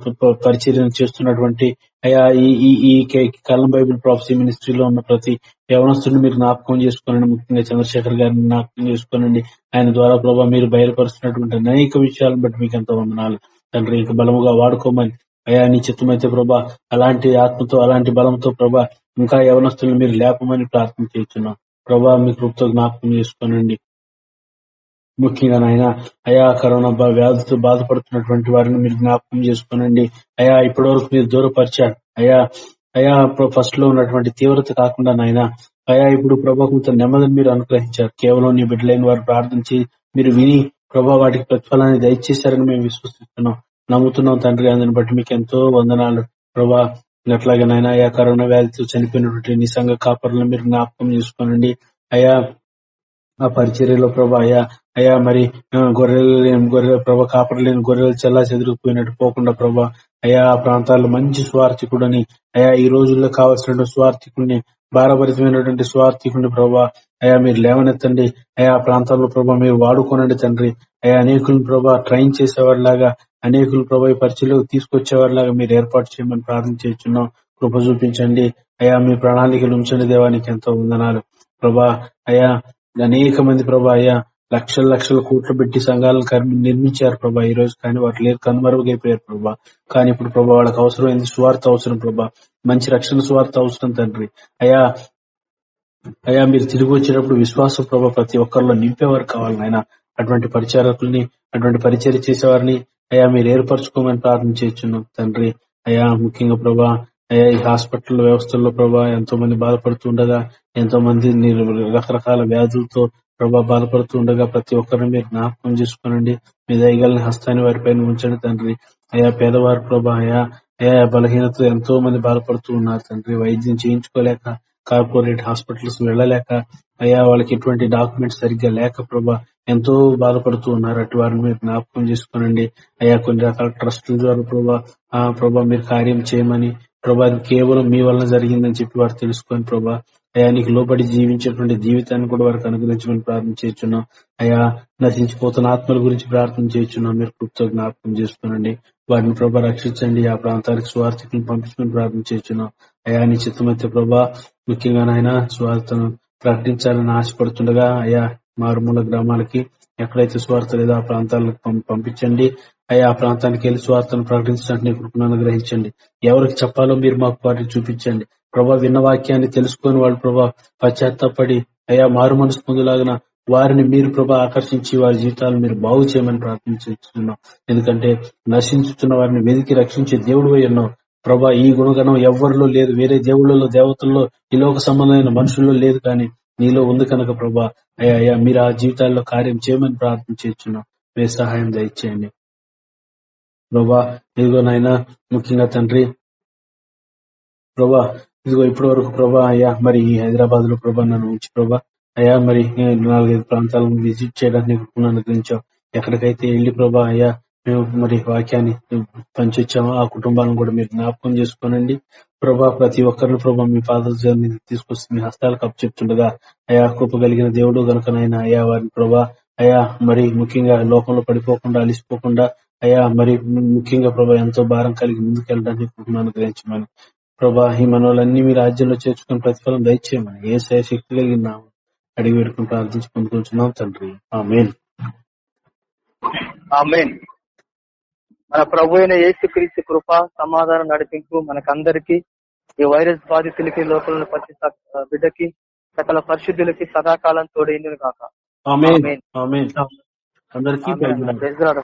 పరిచర్యను చేస్తున్నటువంటి అయా ఈ ఈ కే- కలం బైబిల్ ప్రాఫసీ మినిస్ట్రీలో ఉన్న ప్రతి యవనస్తుని మీరు జ్ఞాపకం చేసుకోనండి ముఖ్యంగా చంద్రశేఖర్ గారిని జ్ఞాపకం చేసుకోనండి ఆయన ద్వారా ప్రభా మీరు బయలుపరుస్తున్నటువంటి అనేక విషయాలను బట్టి మీకు ఎంతో వందనాలు. తండ్రి ఇంకా బలముగా వాడుకోమని అయా నీ చిత్తమైతే ప్రభా అలాంటి ఆత్మతో అలాంటి బలంతో ప్రభా ఇంకా యవనస్తులను మీరు లేపమని ప్రార్థన చేస్తున్నాం. ప్రభా మీ కృప్తో జ్ఞాపకం చేసుకోనండి. ముఖ్యంగా నాయన అయా కరోనా వ్యాధితో బాధపడుతున్నటువంటి వారిని మీరు జ్ఞాపకం చేసుకోనండి. అయా ఇప్పటి వరకు మీరు దూరపరిచారు అయా అయా ఫస్ట్లో ఉన్నటువంటి తీవ్రత కాకుండా నాయన అయా ఇప్పుడు ప్రభా కొంత నెమ్మదిని మీరు అనుగ్రహించారు. కేవలం నీ బిడ్డలైన వారు ప్రార్థించి మీరు విని ప్రభా వాటికి ప్రతిఫలాన్ని దయచేశారని మేము విశ్వసిస్తున్నాం. నమ్ముతున్నాం తండ్రి అందుని బట్టి మీకు ఎంతో వందనాలు. ప్రభా అట్లాగే నాయన అయా కరోనా వ్యాధితో చనిపోయినటువంటి నిసంగ కాపర్లను మీరు జ్ఞాపకం చేసుకోనండి. అయా ఆ పరిచర్యలో ప్రభా అయ్యా అయ్యా మరి గొర్రెలు లేని గొర్రెల ప్రభా కాపరి లేని గొర్రెలు చల్లా చెదిరిపోయినట్టు పోకుండా ప్రభా అయా ఆ ప్రాంతాల్లో మంచి స్వార్థికుడని అయా ఈ రోజుల్లో కావాల్సిన స్వార్థికుడిని భారభరితమైనటువంటి స్వార్థికుడిని ప్రభా అయా మీరు లేవనెత్తండి. అయా ప్రాంతాల్లో ప్రభా మీరు వాడుకోనండి తండ్రి. అయా అనేకులను ప్రభా ట్రైన్ చేసేవాడిలాగా అనేకులు ప్రభా పరిచయలకు తీసుకొచ్చేవాడిలాగా మీరు ఏర్పాటు చేయమని ప్రార్థన చేస్తున్నాం. కృప చూపించండి. అయా మీ ప్రణాళికలు ఉంచండి దేవానికి ఎంతో వందనాలు. ప్రభా అయా అనేక మంది ప్రభా అయ్యా లక్షల లక్షల కోట్లు పెట్టి సంఘాలను కర్మి- నిర్మించారు ప్రభా ఈ రోజు కానీ వాటి లేదు కనుమరుగైపోయారు ప్రభా. కానీ ఇప్పుడు ప్రభా వాళ్ళకి అవసరమైంది స్వార్థ అవసరం ప్రభా. మంచి రక్షణ స్వార్థ అవసరం తండ్రి. అయా అయ్యా మీరు తిరిగి వచ్చేటప్పుడు విశ్వాసం ప్రభా ప్రతి ఒక్కరిలో నింపేవారు కావాలి నాయన. అటువంటి పరిచారకుల్ని అటువంటి పరిచయం చేసేవారిని అయ్యా మీరు ఏర్పరచుకోమని ప్రార్థన చేస్తున్నాం తండ్రి. అయ్యా ముఖ్యంగా ప్రభా అయ్యా ఈ హాస్పిటల్ వ్యవస్థల్లో ప్రభా ఎంతో మంది బాధపడుతుండగా ఎంతో మంది రకరకాల వ్యాధులతో ప్రభా బాధపడుతుండగా ప్రతి ఒక్కరిని మీరు జ్ఞాపకం చేసుకోనండి. మీ దయగలని హస్తాన్ని వారిపైన ఉంచండి తండ్రి. అయ్యా పేదవారు ప్రభా అయా అయా బలహీనత ఎంతో మంది బాధపడుతూ ఉన్నారు తండ్రి. వైద్యం చేయించుకోలేక కార్పొరేట్ హాస్పిటల్స్ వెళ్ళలేక అయ్యా వాళ్ళకి ఎటువంటి డాక్యుమెంట్స్ సరిగ్గా లేక ప్రభా ఎంతో బాధపడుతూ ఉన్నారు. అటు వారిని మీరు జ్ఞాపకం చేసుకోనండి. అయ్యా కొన్ని రకాల ట్రస్టుల ద్వారా ప్రభా ఆ ప్రభా మీరు కార్యం చేయమని ప్రభా అది కేవలం మీ వలన జరిగిందని చెప్పి వారు తెలుసుకొని ప్రభా అయా నీకు లోబడి జీవించేటువంటి జీవితాన్ని కూడా వారికి అనుగ్రహించమని ప్రార్థన చేస్తున్నాం. అయ్యా నశించిపోతున్న ఆత్మల గురించి ప్రార్థన చేస్తున్నాం. మీరు కృప్తో జ్ఞాపకం చేసుకోనండి. వారిని ప్రభా రక్షించండి. ఆ ప్రాంతానికి స్వార్థకులను పంపించమని ప్రార్థన చేస్తున్నాం. అయ్యా నీ చిత్తమైతే ప్రభా ముఖ్యంగా నాయన స్వార్థను ప్రకటించాలని ఆశపడుతుండగా అయా మారుమూల గ్రామాలకి ఎక్కడైతే స్వార్థ లేదో ఆ ప్రాంతాలకు పంపించండి. అయ్యా ఆ ప్రాంతానికి వెళ్ళి స్వార్థను ప్రకటించడానికి నీ కృపను అనుగ్రహించండి. ఎవరికి చెప్పాలో మీరు మాకు వాటిని చూపించండి. ప్రభా విన్న వాక్యాన్ని తెలుసుకొని వాళ్ళు ప్రభా పశ్చాత్తాపడి అయ్యా మారు మనసు పొందులాగిన వారిని మీరు ప్రభా ఆకర్షించి వారి జీవితాలను మీరు బాగు చేయమని ప్రార్థించుతున్నాం ఎందుకంటే నశించుతున్న వారిని వెతికి రక్షించే దేవుడు ఉన్నావు ప్రభా ఈ గుణగణం ఎవరిలో లేదు. వేరే దేవుళ్ళలో దేవతల్లో ఈ లోక సంబంధమైన మనుషుల్లో లేదు కానీ నీలో ఉంది కనుక ప్రభా. అయ్యా అయ్యా మీరు ఆ జీవితాల్లో కార్యం చేయమని ప్రార్థన చేస్తున్నాం. మీ సహాయం దయచేయండి. ప్రభా ఇదిగో నాయన ముఖ్యంగా తండ్రి. ప్రభా ఇదిగో ఇప్పటి వరకు ప్రభా అయ్యా మరి ఈ హైదరాబాద్లో ప్రభా నన్ను ఉంచి ప్రభా. అయ్యా మరి నాలుగైదు ప్రాంతాలను విజిట్ చేయడానికి అనుగ్రహించావు. ఎక్కడికైతే వెళ్ళి ప్రభా అయ్యా మేము మరి వాక్యాన్ని పంచొచ్చాము. ఆ కుటుంబాలను కూడా మీరు జ్ఞాపకం చేసుకోనండి. ప్రభా ప్రతి ఒక్కరిని ప్రభా మీ పాదాల తీసుకొస్తే మీ హస్తాలకు అప్పు చెప్తుండగా అయా కృప కలిగిన దేవుడు గనుకనైనా అయా వారిని ప్రభా అయా మరి ముఖ్యంగా లోకంలో పడిపోకుండా అలిసిపోకుండా అయా మరి ముఖ్యంగా ప్రభా ఎంతో భారం కలిగి ముందుకెళ్ళడానికి కృపను అనుగ్రహించమని. ప్రభా ఈ మనోళ్ళన్నీ మీ రాజ్యంలో చేర్చుకుని ప్రతిఫలం దయచేయమని ఏ శక్తి కలిగిన అడిగి పెట్టుకుని ప్రార్థించి పొందుకుంటున్నాం తండ్రి. ఆ మెయిన్ మన ప్రభు అయిన యేసుక్రీస్తు కృప సమాధానం నడిపింపు మనకందరికి ఈ వైరస్ బాధితులకి లోపల ప్రతి బిడ్డకి సకల పరిశుద్ధులకి సదాకాలం తోడైంది కాక అందరికీ